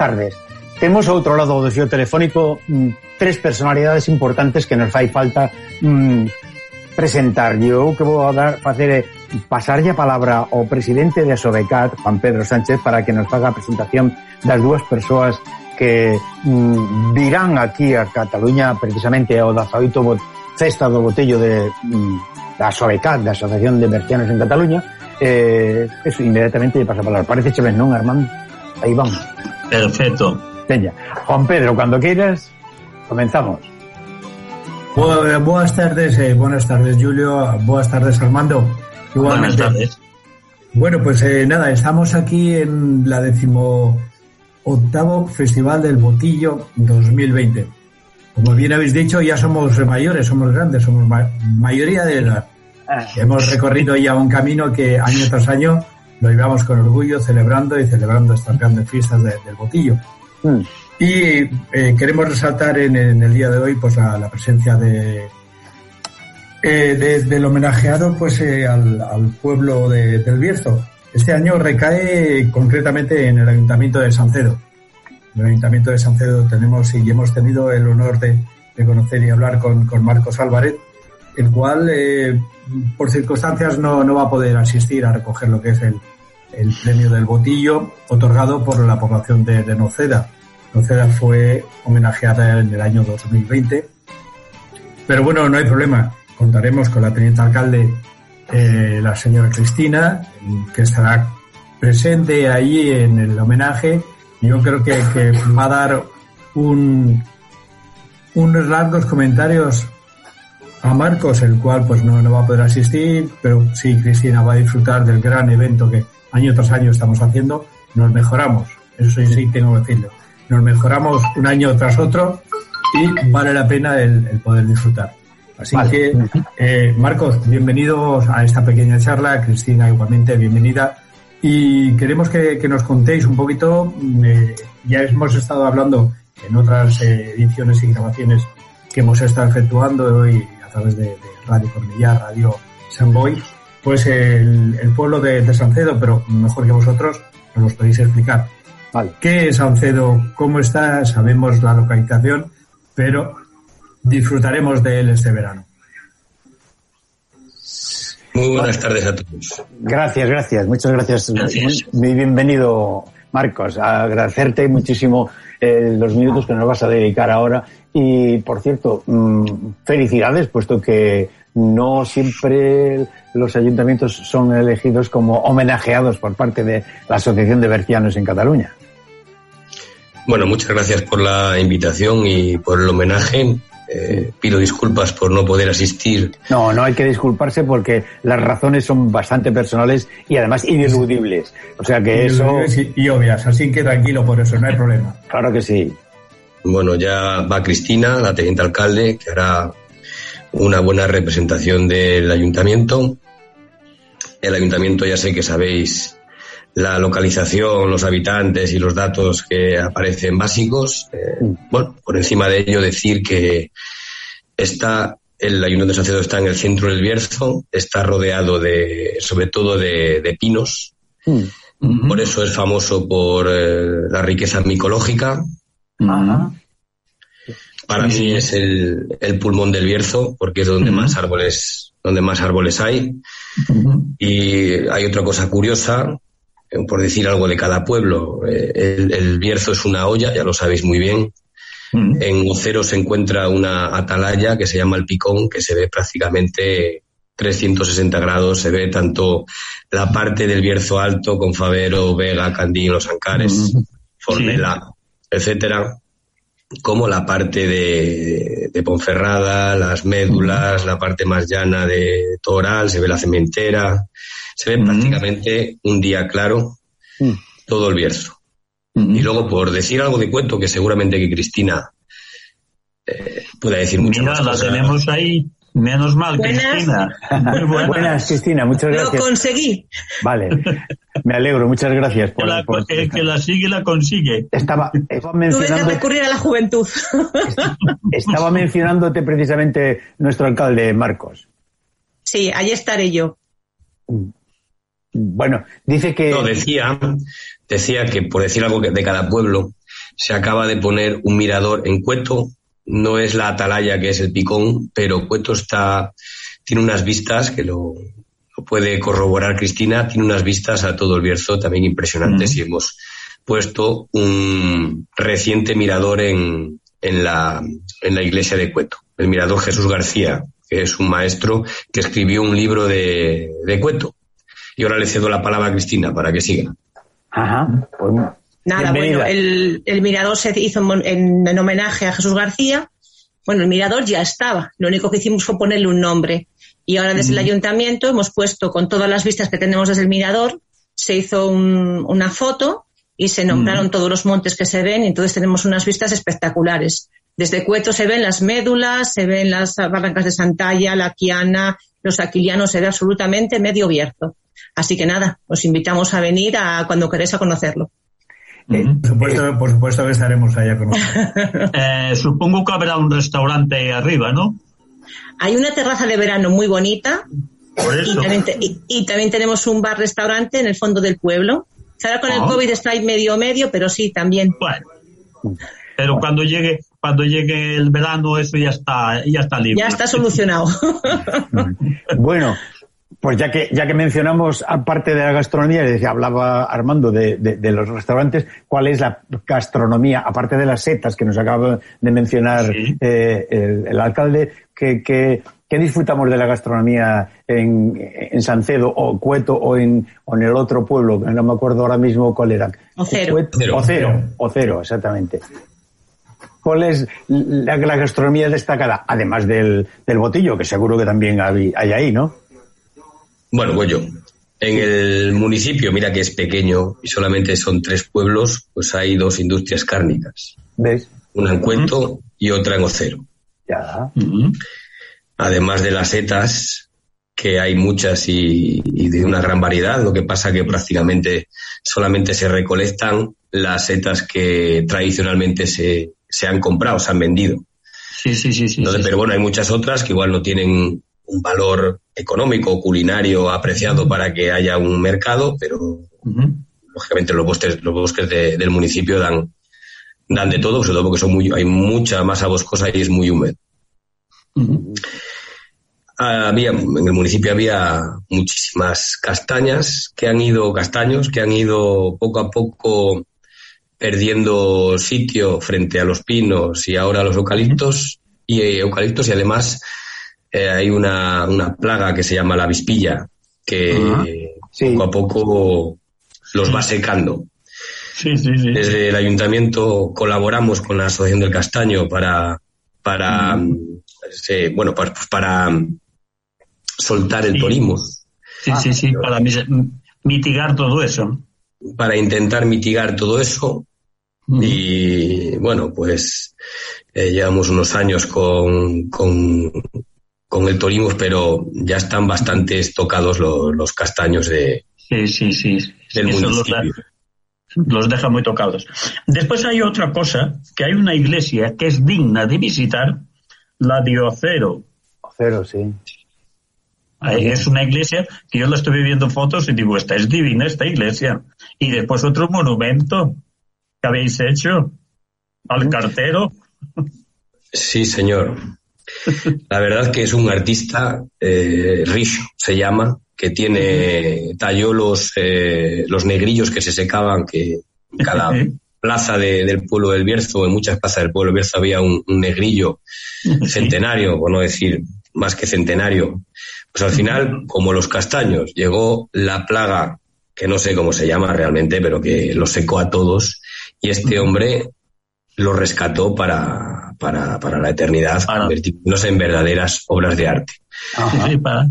tardes. Temos outro lado do fio telefónico mm, tres personalidades importantes que nos fai falta mm, presentar. Eu que vou a dar, facer pasarlle a palabra ao presidente de Asobecat, Juan Pedro Sánchez, para que nos faga a presentación das dúas persoas que mm, virán aquí a Cataluña precisamente ao 18 Festa do Botello de, mm, da Asobecat, da Asociación de Mercianos en Cataluña. Eh, eso, inmediatamente pasa a palabra. Parece che ben, non, Armando? Aí vamos. Perfecto. Veña, Juan Pedro, cuando queiras, comenzamos. Boa, boas tardes, eh, buenas tardes Julio, buenas tardes Armando. Buenas tardes. Bueno, pues eh, nada, estamos aquí en la decimo octavo Festival del Botillo 2020. Como bien habéis dicho, ya somos mayores, somos grandes, somos ma mayoría de edad. Hemos recorrido ya un camino que año tras año lo llevamos con orgullo celebrando y celebrando estas grandes fiestas de- del Botillo. Y eh, queremos resaltar en, en el día de hoy pues la, la presencia de, eh, de- del homenajeado pues eh, al, al pueblo de- del Bierzo. Este año recae concretamente en el Ayuntamiento de Sancedo. En el Ayuntamiento de Sancedo tenemos y hemos tenido el honor de, de conocer y hablar con, con Marcos Álvarez, el cual eh, por circunstancias no, no va a poder asistir a recoger lo que es el, el premio del botillo otorgado por la población de, de Noceda. Noceda fue homenajeada en el año 2020. Pero bueno, no hay problema. Contaremos con la teniente alcalde, eh, la señora Cristina, que estará presente ahí en el homenaje. Yo creo que, que va a dar un, unos largos comentarios a Marcos, el cual pues no, no va a poder asistir, pero sí Cristina va a disfrutar del gran evento que año tras año estamos haciendo. Nos mejoramos, eso sí, sí tengo que decirlo. Nos mejoramos un año tras otro y vale la pena el, el poder disfrutar. Así que, eh, Marcos, bienvenidos a esta pequeña charla. Cristina, igualmente, bienvenida. Y queremos que, que nos contéis un poquito, eh, ya hemos estado hablando en otras eh, ediciones y grabaciones que hemos estado efectuando hoy a través de, de Radio Cornellá, Radio Samboy, pues el, el pueblo de, de Sancedo, pero mejor que vosotros, nos los podéis explicar. ¿Qué es Sancedo? ¿Cómo está? Sabemos la localización, pero disfrutaremos de él este verano. Muy buenas tardes a todos. Gracias, gracias, muchas gracias. Gracias. Muy, muy bienvenido, Marcos. Agradecerte muchísimo eh, los minutos que nos vas a dedicar ahora. Y, por cierto, mm, felicidades, puesto que no siempre los ayuntamientos son elegidos como homenajeados por parte de la Asociación de Bercianos en Cataluña. Bueno, muchas gracias por la invitación y por el homenaje. Eh, pido disculpas por no poder asistir. No, no hay que disculparse porque las razones son bastante personales y además ineludibles. O sea que eso... Y, y obvias, así que tranquilo por eso, no hay problema. Claro que sí. Bueno, ya va Cristina, la teniente alcalde, que hará una buena representación del ayuntamiento. El ayuntamiento ya sé que sabéis la localización, los habitantes y los datos que aparecen básicos. Eh, bueno, por encima de ello decir que está el Ayuntamiento de Salcedo está en el centro del Bierzo, está rodeado de, sobre todo de, de pinos. Por eso es famoso por eh, la riqueza micológica. Para mí es el, el pulmón del Bierzo, porque es donde más árboles, donde más árboles hay. Y hay otra cosa curiosa, eh, por decir algo de cada pueblo. eh, El, el Bierzo es una olla, ya lo sabéis muy bien. En Ocero se encuentra una atalaya que se llama el Picón, que se ve prácticamente 360 grados. Se ve tanto la parte del Bierzo Alto con Favero, Vega, Candín, Los Ancares, Fornela, etcétera, como la parte de, de Ponferrada, las médulas, la parte más llana de Toral, se ve la cementera. Se ve prácticamente un día claro todo el Bierzo. Y luego, por decir algo de cuento, que seguramente que Cristina eh, pueda decir mucho Mira, más la cosas. tenemos ahí. Menos mal, Buenas. Cristina. Muy buena. Buenas, Cristina, muchas Lo gracias. conseguí. Vale, me alegro, muchas gracias. Que la, por- el que la sigue la consigue. Estaba, estaba Tuve que mencionando, recurrir a la juventud. estaba mencionándote precisamente nuestro alcalde Marcos. Sí, allí estaré yo. Bueno, dice que No, decía, decía que por decir algo que- de cada pueblo, se acaba de poner un mirador en Cueto. No es la atalaya que es el picón, pero Cueto está, tiene unas vistas que lo, lo puede corroborar Cristina, tiene unas vistas a todo el Bierzo también impresionantes y hemos puesto un reciente mirador en, en, la, en la iglesia de Cueto, el mirador Jesús García, que es un maestro que escribió un libro de, de Cueto. Y ahora le cedo la palabra a Cristina para que siga. Ajá, pues, Nada, bienvenida. bueno, el, el mirador se hizo en, en- en homenaje a Jesús García. Bueno, el mirador ya estaba. Lo único que hicimos fue ponerle un nombre. Y ahora desde el ayuntamiento hemos puesto con todas las vistas que tenemos desde el mirador, se hizo un- una foto y se nombraron todos los montes que se ven y entonces tenemos unas vistas espectaculares. Desde Cueto se ven las médulas, se ven las barrancas de Santalla, la Quiana, los Aquilianos, se ve absolutamente medio abierto. Así que nada, os invitamos a venir a cuando queréis a conocerlo. Por supuesto, por supuesto que estaremos allá con nosotros. Eh, supongo que habrá un restaurante ahí arriba, ¿no? Hay una terraza de verano muy bonita Por y eso. también, te- y- y también tenemos un bar-restaurante en el fondo del pueblo. Ahora con el Ah. COVID está ahí medio medio, pero sí, también. Bueno, pero cuando llegue cuando llegue el verano eso ya está ya está libre. Ya está solucionado. Bueno, pues ya que ya que mencionamos aparte de la gastronomía, le decía, hablaba Armando de, de- de los restaurantes, ¿cuál es la gastronomía, aparte de las setas que nos acaba de mencionar eh, el, el alcalde, que, que, que disfrutamos de la gastronomía en, en Sancedo o Cueto o en, o en el otro pueblo, que no me acuerdo ahora mismo cuál era? Ocero. Cueto- Ocero. Ocero, Ocero, exactamente. ¿Cuál es la, la gastronomía destacada? Además del, del botillo, que seguro que también hay, hay ahí, ¿no? Bueno, voy yo. En el municipio, mira que es pequeño y solamente son tres pueblos, pues hay dos industrias cárnicas. ¿Ves? Una en Cuento y otra en Ocero. Ya. Además de las setas, que hay muchas y, y de una gran variedad, lo que pasa que prácticamente solamente se recolectan las setas que tradicionalmente se, se han comprado, se han vendido. Sí, sí, sí, sí. Entonces, pero bueno, hay muchas otras que igual no tienen un valor económico culinario apreciado para que haya un mercado, pero lógicamente los bosques, los bosques de- del municipio dan, dan de todo, sobre todo porque son muy, hay mucha masa boscosa y es muy húmedo. Había, en el municipio había muchísimas castañas que han ido, castaños que han ido poco a poco perdiendo sitio frente a los pinos y ahora a los eucaliptos. Y eh, eucaliptos y además eh, hay una, una plaga que se llama la avispilla que poco a poco los va secando. Desde el ayuntamiento colaboramos con la Asociación del Castaño para, para, mm, bueno, pues, pues para mm, soltar el torimo. Sí, sí, sí, para mis- mitigar todo eso. Para intentar mitigar todo eso. Y bueno, pues eh, llevamos unos años con, con, con el torimos, pero ya están bastante tocados los, los castaños de, Sí, sí, sí. del Eso los, municipio. los deja muy tocados. Después hay otra cosa, que hay una iglesia que es digna de visitar, la de Ocero. Cero, sí. Es una iglesia que yo la estuve viendo fotos y digo, esta es divina esta iglesia. Y después otro monumento que habéis hecho al cartero. Sí, señor. La verdad que es un artista, eh, Richo se llama, que tiene, talló los, eh, los negrillos que se secaban, que en cada plaza de- del pueblo del Bierzo, en muchas plazas del pueblo del Bierzo había un, un negrillo centenario, por no decir más que centenario. Pues al final, como los castaños, llegó la plaga, que no sé cómo se llama realmente, pero que los secó a todos, y este hombre lo rescató para, para, para la eternidad, convirtiéndose en verdaderas obras de arte. Sí, para-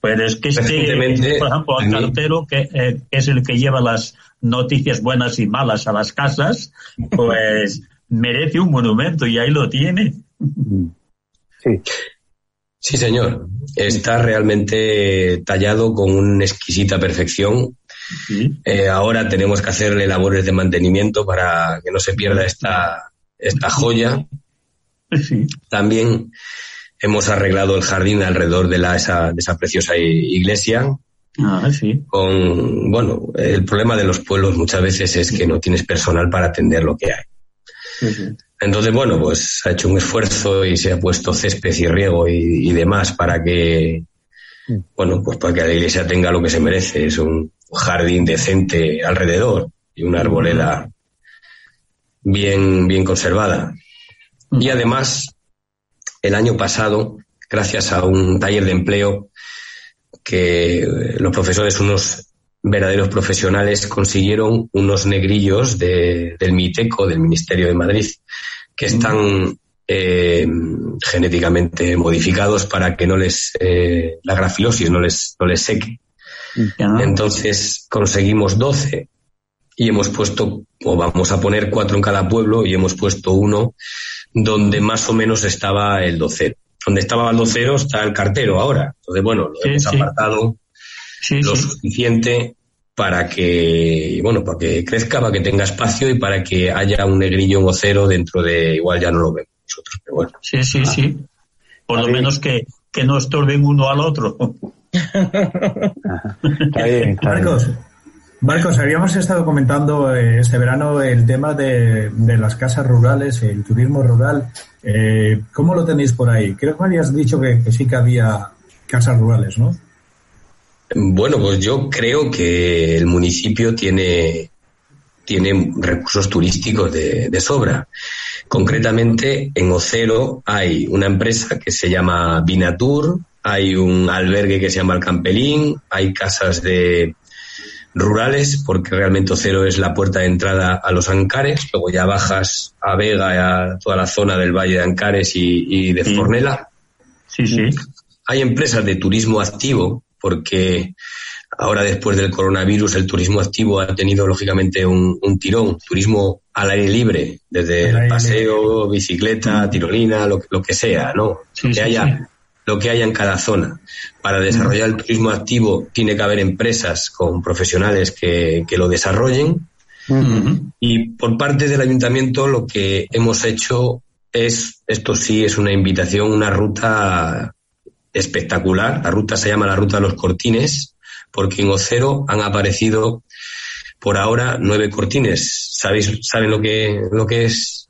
Pero es que este, por ejemplo, al cartero, que eh, que es el que lleva las noticias buenas y malas a las casas, pues merece un monumento y ahí lo tiene. Sí, señor. Está realmente tallado con una exquisita perfección. Eh, ahora tenemos que hacerle labores de mantenimiento para que no se pierda esta, esta joya. También hemos arreglado el jardín alrededor de, la, esa, de esa preciosa iglesia. Ah, sí. Con, bueno, el problema de los pueblos muchas veces es que no tienes personal para atender lo que hay. Entonces, bueno, pues ha hecho un esfuerzo y se ha puesto césped y riego y, y demás para que, bueno, pues para que la iglesia tenga lo que se merece. Es un jardín decente alrededor y una arboleda bien, bien conservada. Y además, el año pasado, gracias a un taller de empleo que los profesores, unos verdaderos profesionales, consiguieron unos negrillos de- del MITECO, del Ministerio de Madrid, que están eh, genéticamente modificados para que no les eh, la grafilosis no les, no les seque. Entonces conseguimos 12 y hemos puesto, o vamos a poner cuatro en cada pueblo y hemos puesto uno donde más o menos estaba el docero. Donde estaba el docero está el cartero ahora. Entonces, bueno, lo hemos apartado lo suficiente para que, bueno, para que crezca, para que tenga espacio y para que haya un negrillo, un vocero dentro de, igual ya no lo vemos nosotros, pero bueno. Sí, sí, sí. Por lo menos que, que no estorben uno al otro. Marcos, Marcos, habíamos estado comentando eh, este verano el tema de, de las casas rurales, el turismo rural. Eh, ¿Cómo lo tenéis por ahí? Creo que me habías dicho que, que sí que había casas rurales, ¿no? Bueno, pues yo creo que el municipio tiene, tiene recursos turísticos de, de sobra. Concretamente, en Ocero hay una empresa que se llama Vinatur, hay un albergue que se llama El Campelín, hay casas de rurales, porque realmente Ocero es la puerta de entrada a los Ancares, luego ya bajas a Vega, y a toda la zona del Valle de Ancares y, y de Fornela. Sí, sí. Hay empresas de turismo activo, porque ahora después del coronavirus el turismo activo ha tenido lógicamente un, un tirón, turismo al aire libre, desde el paseo, bicicleta, tirolina, lo, que- lo que sea, ¿no? Sí, que sí, haya, sí. Lo que haya en cada zona. Para desarrollar el turismo activo tiene que haber empresas con profesionales que, que lo desarrollen. Y por parte del ayuntamiento lo que hemos hecho es, esto sí es una invitación, una ruta espectacular. La ruta se llama la Ruta de los Cortines, porque en Ocero han aparecido por ahora nueve cortines. ¿Sabéis, saben lo que, lo que es?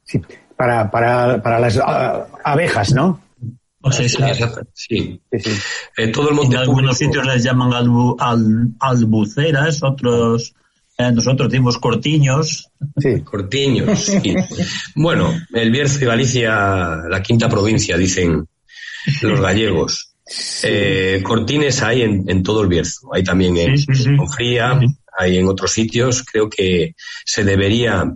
Para, para, para las ah, abejas, ¿no? Sí, sí. Sí. Eh, todo el monte en algunos sitios les llaman albu- al- albuceras, otros eh, nosotros decimos cortiños. Sí. Cortiños, sí. Bueno, el Bierzo y Galicia, la quinta provincia, dicen los gallegos. Eh, cortines hay en, en todo el Bierzo. Hay también en, en Fría, hay en otros sitios. Creo que se debería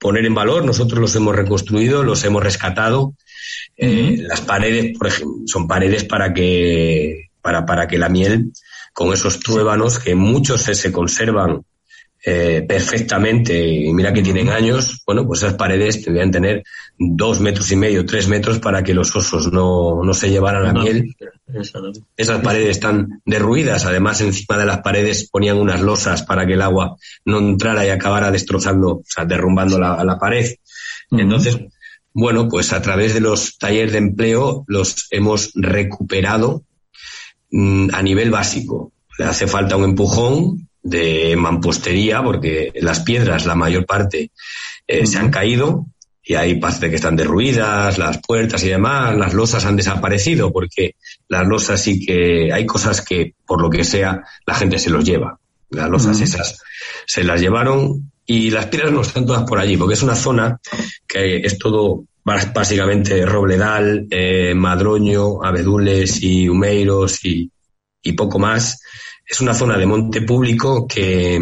poner en valor. Nosotros los hemos reconstruido, los hemos rescatado. Eh, Las paredes, por ejemplo, son paredes para que, para, para que la miel, con esos tuébanos, que muchos se, se conservan eh, perfectamente y mira que tienen años, bueno, pues esas paredes tendrían tener dos metros y medio, tres metros para que los osos no, no se llevaran la No, miel. Esas paredes están derruidas, además encima de las paredes ponían unas losas para que el agua no entrara y acabara destrozando, o sea, derrumbando la, la pared. Entonces, bueno, pues a través de los talleres de empleo los hemos recuperado mm, a nivel básico. Le hace falta un empujón de mampostería porque las piedras, la mayor parte, eh, se han caído y hay partes que están derruidas, las puertas y demás, las losas han desaparecido porque las losas sí que hay cosas que, por lo que sea, la gente se los lleva. Las losas esas se las llevaron y las piedras no están todas por allí porque es una zona que es todo básicamente robledal, eh, madroño, abedules y humeiros y, y poco más. Es una zona de monte público que,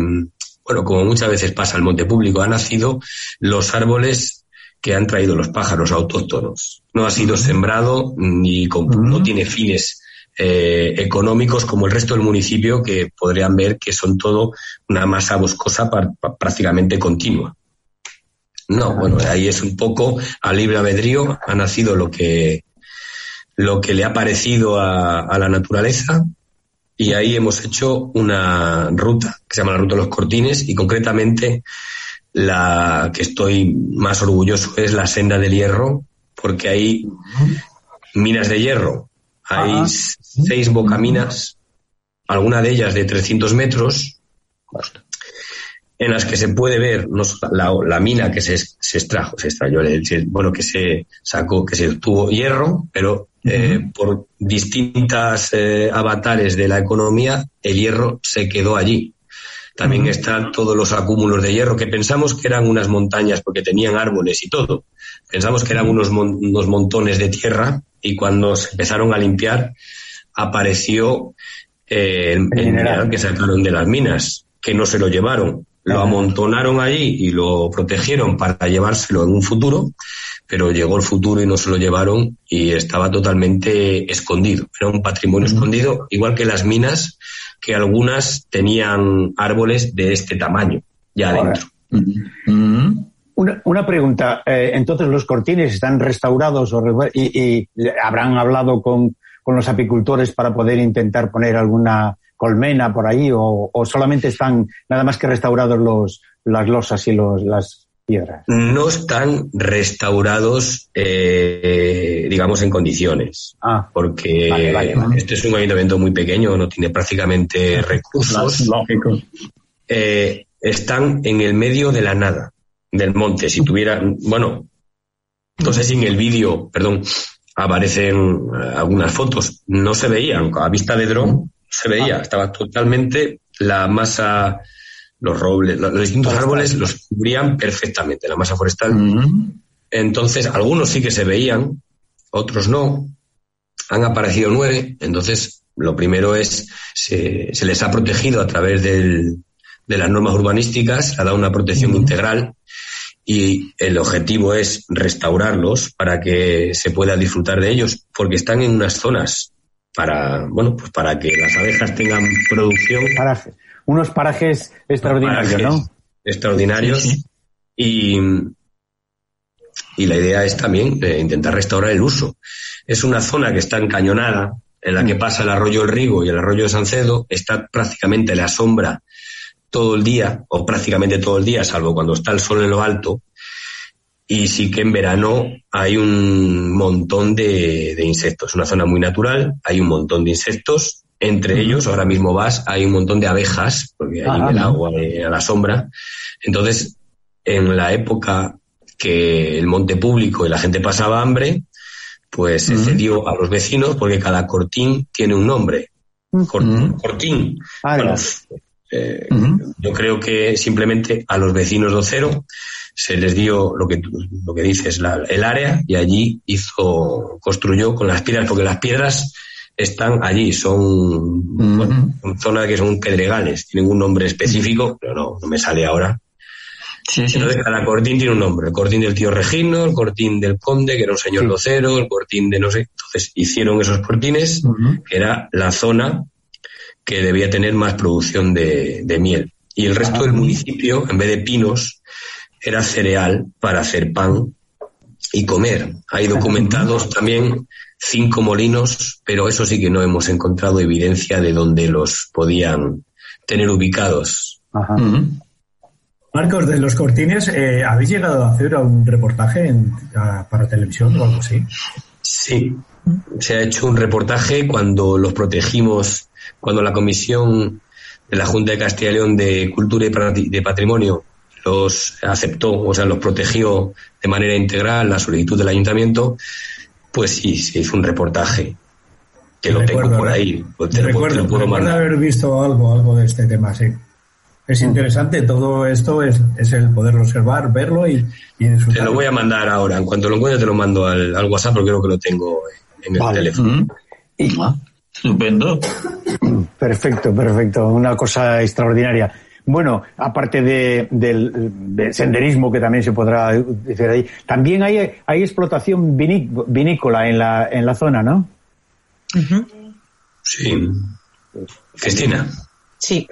bueno, como muchas veces pasa el monte público, han nacido los árboles que han traído los pájaros autóctonos. No ha sido sembrado ni con- no tiene fines eh, económicos como el resto del municipio que podrían ver que son todo una masa boscosa prácticamente continua. No, bueno, ahí es un poco a libre albedrío, ha nacido lo que, lo que le ha parecido a, a la naturaleza y ahí hemos hecho una ruta que se llama la Ruta de los Cortines y concretamente la que estoy más orgulloso es la Senda del Hierro porque hay minas de hierro, hay Ajá. seis bocaminas, alguna de ellas de 300 metros, en las que se puede ver no la, la mina que se, se extrajo, se extrayó, el- bueno, que se sacó, que se obtuvo hierro, pero eh, por distintas eh, avatares de la economía, el hierro se quedó allí. También están todos los acúmulos de hierro que pensamos que eran unas montañas porque tenían árboles y todo. Pensamos que eran unos, mon- unos montones de tierra y cuando se empezaron a limpiar apareció eh, el, el mineral que sacaron de las minas, que no se lo llevaron. Lo amontonaron allí y lo protegieron para llevárselo en un futuro, pero llegó el futuro y no se lo llevaron y estaba totalmente escondido. Era un patrimonio escondido, igual que las minas, que algunas tenían árboles de este tamaño ya adentro. Una, una pregunta. eh, entonces, ¿los cortines están restaurados o y, y habrán hablado con, con los apicultores para poder intentar poner alguna colmena por ahí o, o solamente están nada más que restaurados los, las losas y los, las piedras? No están restaurados, eh, digamos, en condiciones. porque vale, vale, vale. este es un ayuntamiento muy pequeño, no tiene prácticamente recursos. Lógico. eh, están en el medio de la nada, del monte. Si tuvieran, bueno, no sé si en el vídeo, perdón, aparecen algunas fotos, no se veían, a vista de dron se veía, estaba totalmente la masa, los robles, los, distintos árboles los cubrían perfectamente, la masa forestal. Entonces, algunos sí que se veían, otros no. Han aparecido nueve, entonces lo primero es, se, se les ha protegido a través del, de las normas urbanísticas, se ha dado una protección integral y el objetivo es restaurarlos para que se pueda disfrutar de ellos, porque están en unas zonas para, bueno, pues para que las abejas tengan producción. Paraje- unos parajes extraordinarios, parajes ¿no? Extraordinarios. Y, y la idea es también eh, intentar restaurar el uso. Es una zona que está encañonada, en la que pasa el arroyo El Rigo y el arroyo de Sancedo, está prácticamente la sombra todo el día, o prácticamente todo el día, salvo cuando está el sol en lo alto. Y sí que en verano hay un montón de, de insectos. Es una zona muy natural, hay un montón de insectos. Entre ellos, ahora mismo vas, hay un montón de abejas, porque hay Ah, en el agua, eh, a la sombra. Entonces, en la época que el monte público y la gente pasaba hambre, pues se cedió a los vecinos porque cada cortín tiene un nombre. Cor- Cortín. Bueno, eh, Yo creo que simplemente a los vecinos de Ocero se les dio lo que, lo que dices, la- el área y allí hizo, construyó con las piedras, porque las piedras están allí, son, bueno, son zonas que son pedregales, tienen un nombre específico, pero no, no me sale ahora. Entonces cada cortín tiene un nombre, el cortín del tío Regino, el cortín del conde, que era un señor docero, el cortín de no sé. Entonces hicieron esos cortines, que era la zona que debía tener más producción de, de miel. Y el resto del municipio, en vez de pinos, era cereal para hacer pan y comer. Hay documentados también cinco molinos, pero eso sí que no hemos encontrado evidencia de dónde los podían tener ubicados. Marcos, de los cortines, eh, ¿habéis llegado a hacer un reportaje en- a- para televisión o algo así? Sí, se ha hecho un reportaje cuando los protegimos, cuando la Comisión de la Junta de Castilla y León de Cultura y de Patrimonio los aceptó, o sea, los protegió de manera integral la solicitud del ayuntamiento, pues sí, se hizo un reportaje que lo tengo por ¿eh? ahí, pues te lo, recuerdo, te lo puedo recuerdo mandar. haber visto algo, algo de este tema, sí. Es interesante, todo esto es, es el poderlo observar, verlo y, y Te lo voy a mandar ahora, en cuanto lo encuentre te lo mando al, al WhatsApp porque creo que lo tengo en el teléfono. Estupendo. Perfecto, perfecto. Una cosa extraordinaria. Bueno, aparte de, del, del senderismo que también se podrá decir ahí, también hay, hay explotación viní- vinícola en la, en la zona, ¿no? Sí. Cristina. Sí.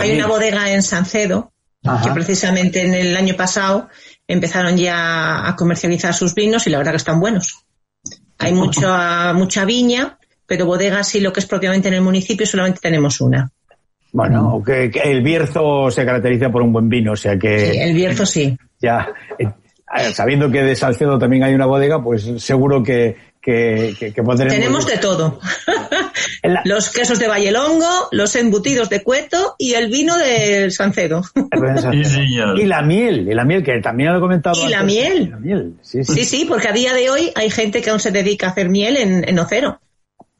Hay una bodega en Sancedo Ajá. que precisamente en el año pasado empezaron ya a comercializar sus vinos y la verdad que están buenos. Hay mucha, mucha viña, pero bodegas sí lo que es propiamente en el municipio solamente tenemos una. Bueno, que, que el Bierzo se caracteriza por un buen vino, o sea que... Sí, el Bierzo sí. Ya, eh, sabiendo que de Salcedo también hay una bodega, pues seguro que, que, que, que podremos... Tenemos de todo. los quesos de Vallelongo, los embutidos de Cueto y el vino de Sancedo. Y la miel, y la miel, que también lo he comentado Y la antes. miel. La miel, sí, sí. Sí, sí, porque a día de hoy hay gente que aún se dedica a hacer miel en, en Ocero.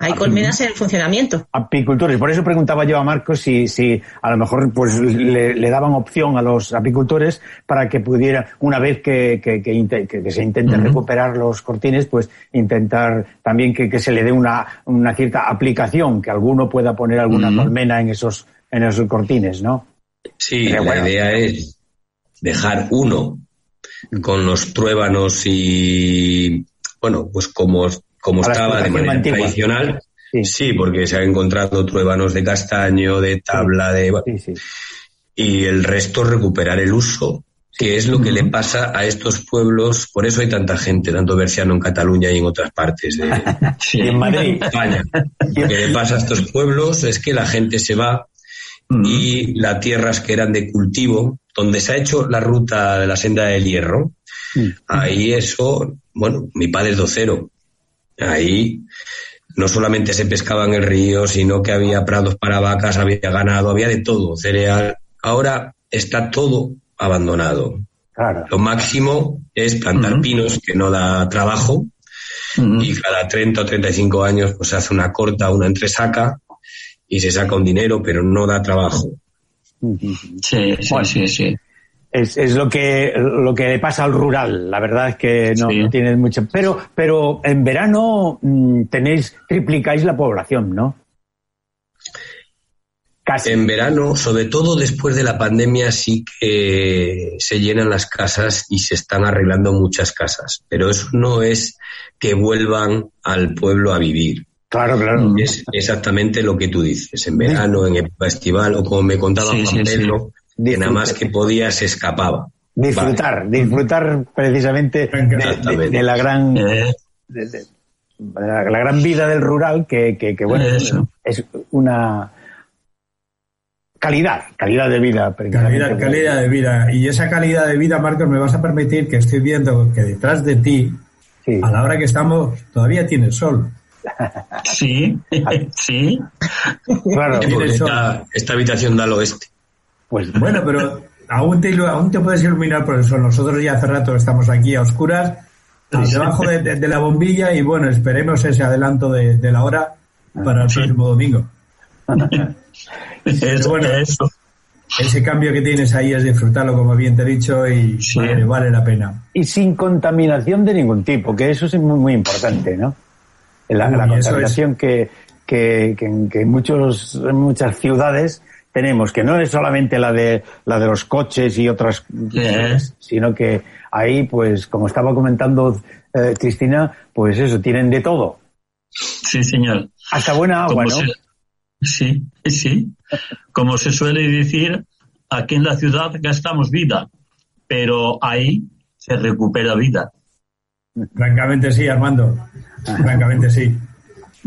Hay colmenas en funcionamiento. apicultores. Por eso preguntaba yo a Marcos si, si a lo mejor pues le, le daban opción a los apicultores para que pudiera, una vez que, que, que inte- que- que se intenten recuperar los cortines, pues intentar también que, que se le dé una, una cierta aplicación, que alguno pueda poner alguna colmena en esos, en esos cortines, ¿no? Sí, Pero la bueno. idea es dejar uno con los truébanos y, bueno, pues como, como A estaba de manera antigua. tradicional. Sí. porque se han encontrado truébanos de castaño, de tabla, de... Y el resto recuperar el uso, que es lo que le pasa a estos pueblos, por eso hay tanta gente, tanto berciano en Cataluña y en otras partes de, Y en Madrid. España. Lo que le pasa a estos pueblos es que la gente se va y las tierras que eran de cultivo, donde se ha hecho la ruta de la senda del hierro, ahí eso, bueno, mi padre es docero. Ahí no solamente se pescaba en el río, sino que había prados para vacas, había ganado, había de todo, cereal. Ahora está todo abandonado. Lo máximo es plantar pinos, que no da trabajo, y cada 30 o 35 años pues se hace una corta, una entresaca, y se saca un dinero, pero no da trabajo. Sí, sí, sí, sí. Es, es lo que lo que le pasa al rural. La verdad es que no, no tienes mucho. Pero pero en verano mm, tenéis triplicáis la población, ¿no? En verano, sobre todo después de la pandemia, sí que se llenan las casas y se están arreglando muchas casas. Pero eso no es que vuelvan al pueblo a vivir. Claro, claro. Es exactamente lo que tú dices. En verano, en época estival, o como me contaba Sí, Juan sí, sí. Que nada más que podía se escapaba. Disfrutar, disfrutar precisamente de, de- de la gran Eh. de, de- de la, la gran vida del rural que, que, que, bueno Eso. es una calidad, calidad de vida. Calidad, calidad de vida. Y esa calidad de vida, Marcos, me vas a permitir que estoy viendo que detrás de ti, a la hora que estamos, todavía tiene sol. Sí, sí. Claro, esta habitación da al oeste. Pues Bueno, pero aún te, aún te puedes iluminar por el sol. Nosotros ya hace rato estamos aquí a oscuras, Sí, sí. debajo de, de- de la bombilla y bueno, esperemos ese adelanto de, de la hora para el próximo domingo. Pero bueno, ese cambio que tienes ahí es disfrutarlo, como bien te he dicho, y vale, vale la pena. y sin contaminación de ningún tipo, que eso es muy, muy importante, ¿no? La, Uy, eso contaminación que, que, que en, que en muchos, en muchas ciudades tenemos, que no es solamente la de, la de los coches y otras, cosas, sino que ahí, pues, como estaba comentando eh, Cristina, pues eso, tienen de todo. Sí, señor. Hasta buena agua, Como ¿no? se- sí, sí. Como se suele decir, aquí en la ciudad gastamos vida, pero ahí se recupera vida. Francamente sí, Armando. Francamente sí.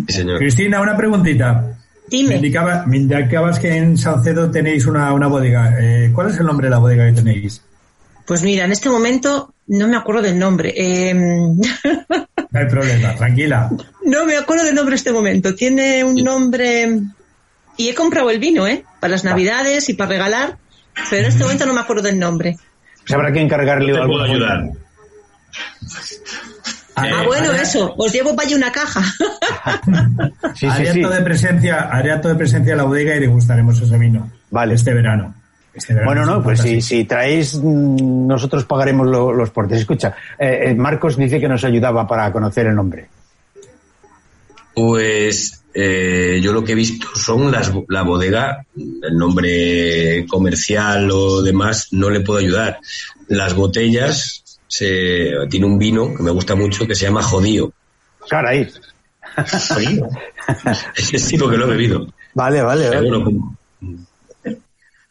señor. Cristina, una preguntita. Dime. Me, indicaba- me indicabas que en Salcedo tenéis una, una bodega. Eh, ¿Cuál es el nombre de la bodega que tenéis? Pues mira, en este momento no me acuerdo del nombre. Eh, No hay problema, tranquila. no me acuerdo del nombre en este momento. Tiene un nombre... Y he comprado el vino, ¿eh? Para las navidades y para regalar. Pero en este momento no me acuerdo del nombre. Pues habrá que encargarle Te algo. puedo ayudar. Ah, bueno, eso. Os llevo para allí una caja. Sí, sí, de presencia, haré acto de presencia en la bodega y degustaremos ese vino. Vale. Este verano. Este verano Bueno, no, pues si, si traéis, mm, nosotros pagaremos lo- los portes. Escucha, eh, eh, Marcos dice que nos ayudaba para conocer el nombre. Pues eh, yo lo que he visto son las, la bodega, el nombre comercial o demás no le puedo ayudar. Las botellas, se, tiene un vino que me gusta mucho que se llama Jodío. Caray. Ese sí porque lo he bebido. Vale, vale, vale. Como-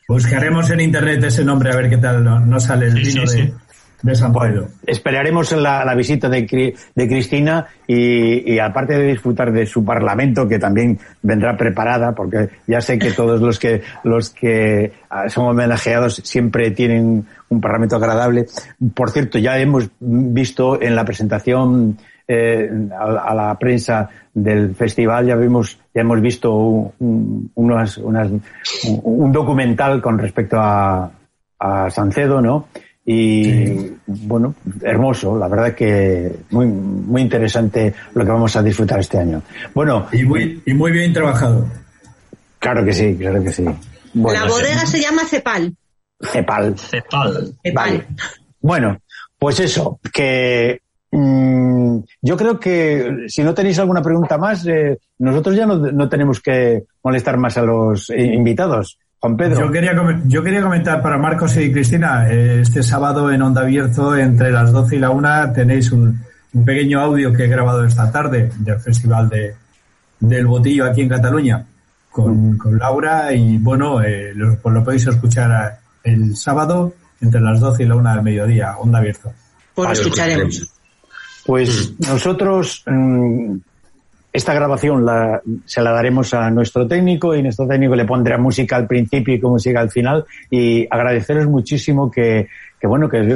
Buscaremos en internet ese nombre a ver qué tal no, no sale el vino de, Pedro. Esperaremos la, la visita de, de Cristina y, y aparte de disfrutar de su parlamento, que también vendrá preparada, porque ya sé que todos los que, los que ah, son homenajeados siempre tienen un parlamento agradable. Por cierto, ya hemos visto en la presentación eh, a, a la prensa del festival, ya vimos, ya hemos visto un, un- unas- unas- un- un documental con respecto a, a Sancedo, ¿no? Y bueno, hermoso, la verdad que muy, muy interesante lo que vamos a disfrutar este año. Bueno. Y muy, y muy bien trabajado. Claro que sí, claro que sí. Bueno, la bodega se llama Cepal. Cepal. Cepal. Vale. Bueno, pues eso, que mm, yo creo que si no tenéis alguna pregunta más, eh, nosotros ya no, no tenemos que molestar más a los invitados. Juan Pedro. Yo quería, yo quería comentar para Marcos y Cristina, eh, este sábado en Onda Abierto, entre las 12 y la 1, tenéis un, un pequeño audio que he grabado esta tarde del Festival de, del Botillo aquí en Cataluña con, con Laura y bueno, eh, lo, pues lo podéis escuchar el sábado entre las 12 y la 1 del mediodía, Onda Abierto. Pues lo escucharemos. Pues nosotros mm, esta grabación la, se la daremos a nuestro técnico y nuestro técnico le pondrá música al principio y música al final y agradeceros muchísimo que, que bueno que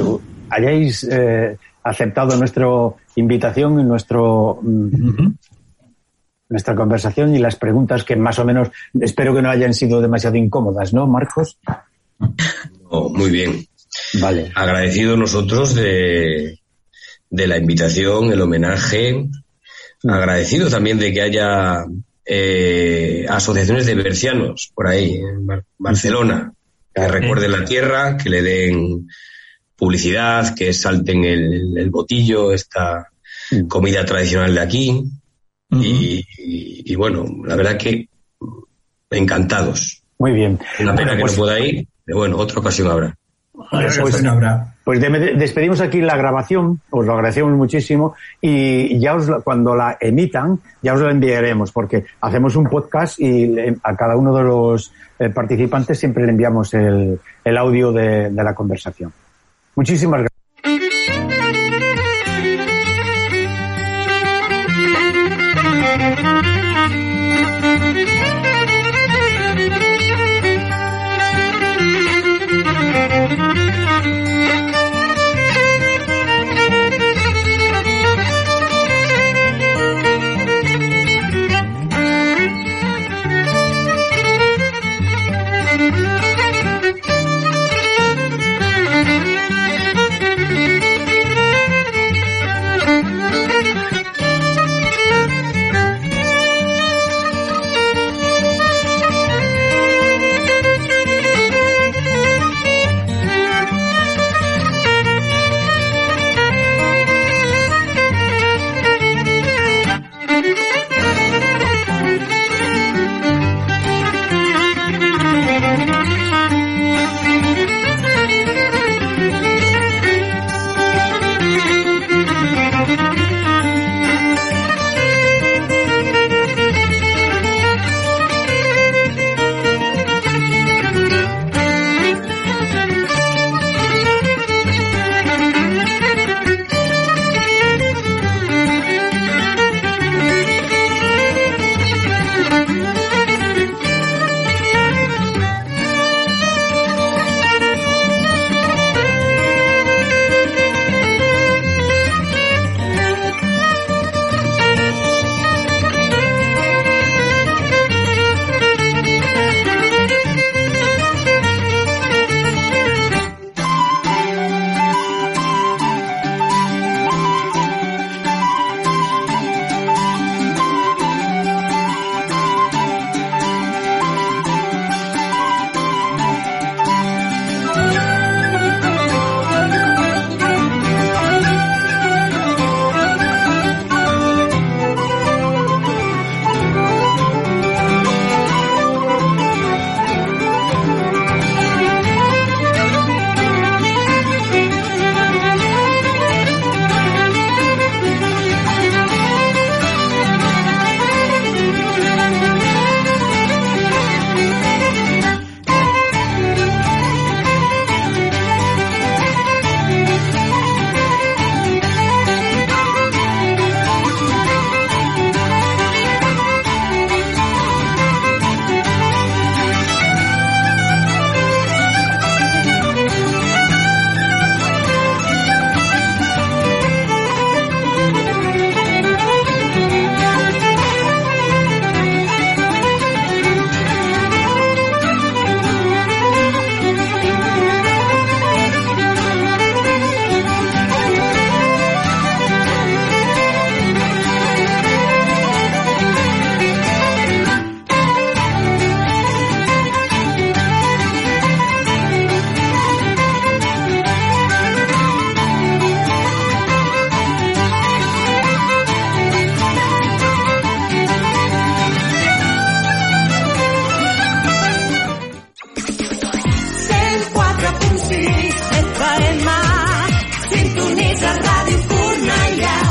hayáis eh, aceptado nuestra invitación y nuestro nuestra conversación y las preguntas que más o menos espero que no hayan sido demasiado incómodas, ¿no, Marcos? Oh, muy bien. Vale. Agradecidos nosotros de, de la invitación, el homenaje. Agradecido también de que haya eh, asociaciones de bercianos por ahí, en Bar- Barcelona, que recuerden la tierra, que le den publicidad, que salten el, el botillo, esta comida tradicional de aquí. y, y- y bueno, la verdad que encantados. Muy bien. Una pena Bueno, que pues- no pueda ir, pero bueno, otra ocasión habrá. Pues, pues de- despedimos aquí la grabación, os lo agradecemos muchísimo y ya os la- cuando la emitan ya os lo enviaremos porque hacemos un podcast y a cada uno de los eh, participantes siempre le enviamos el, el audio de, de la conversación. Muchísimas gracias.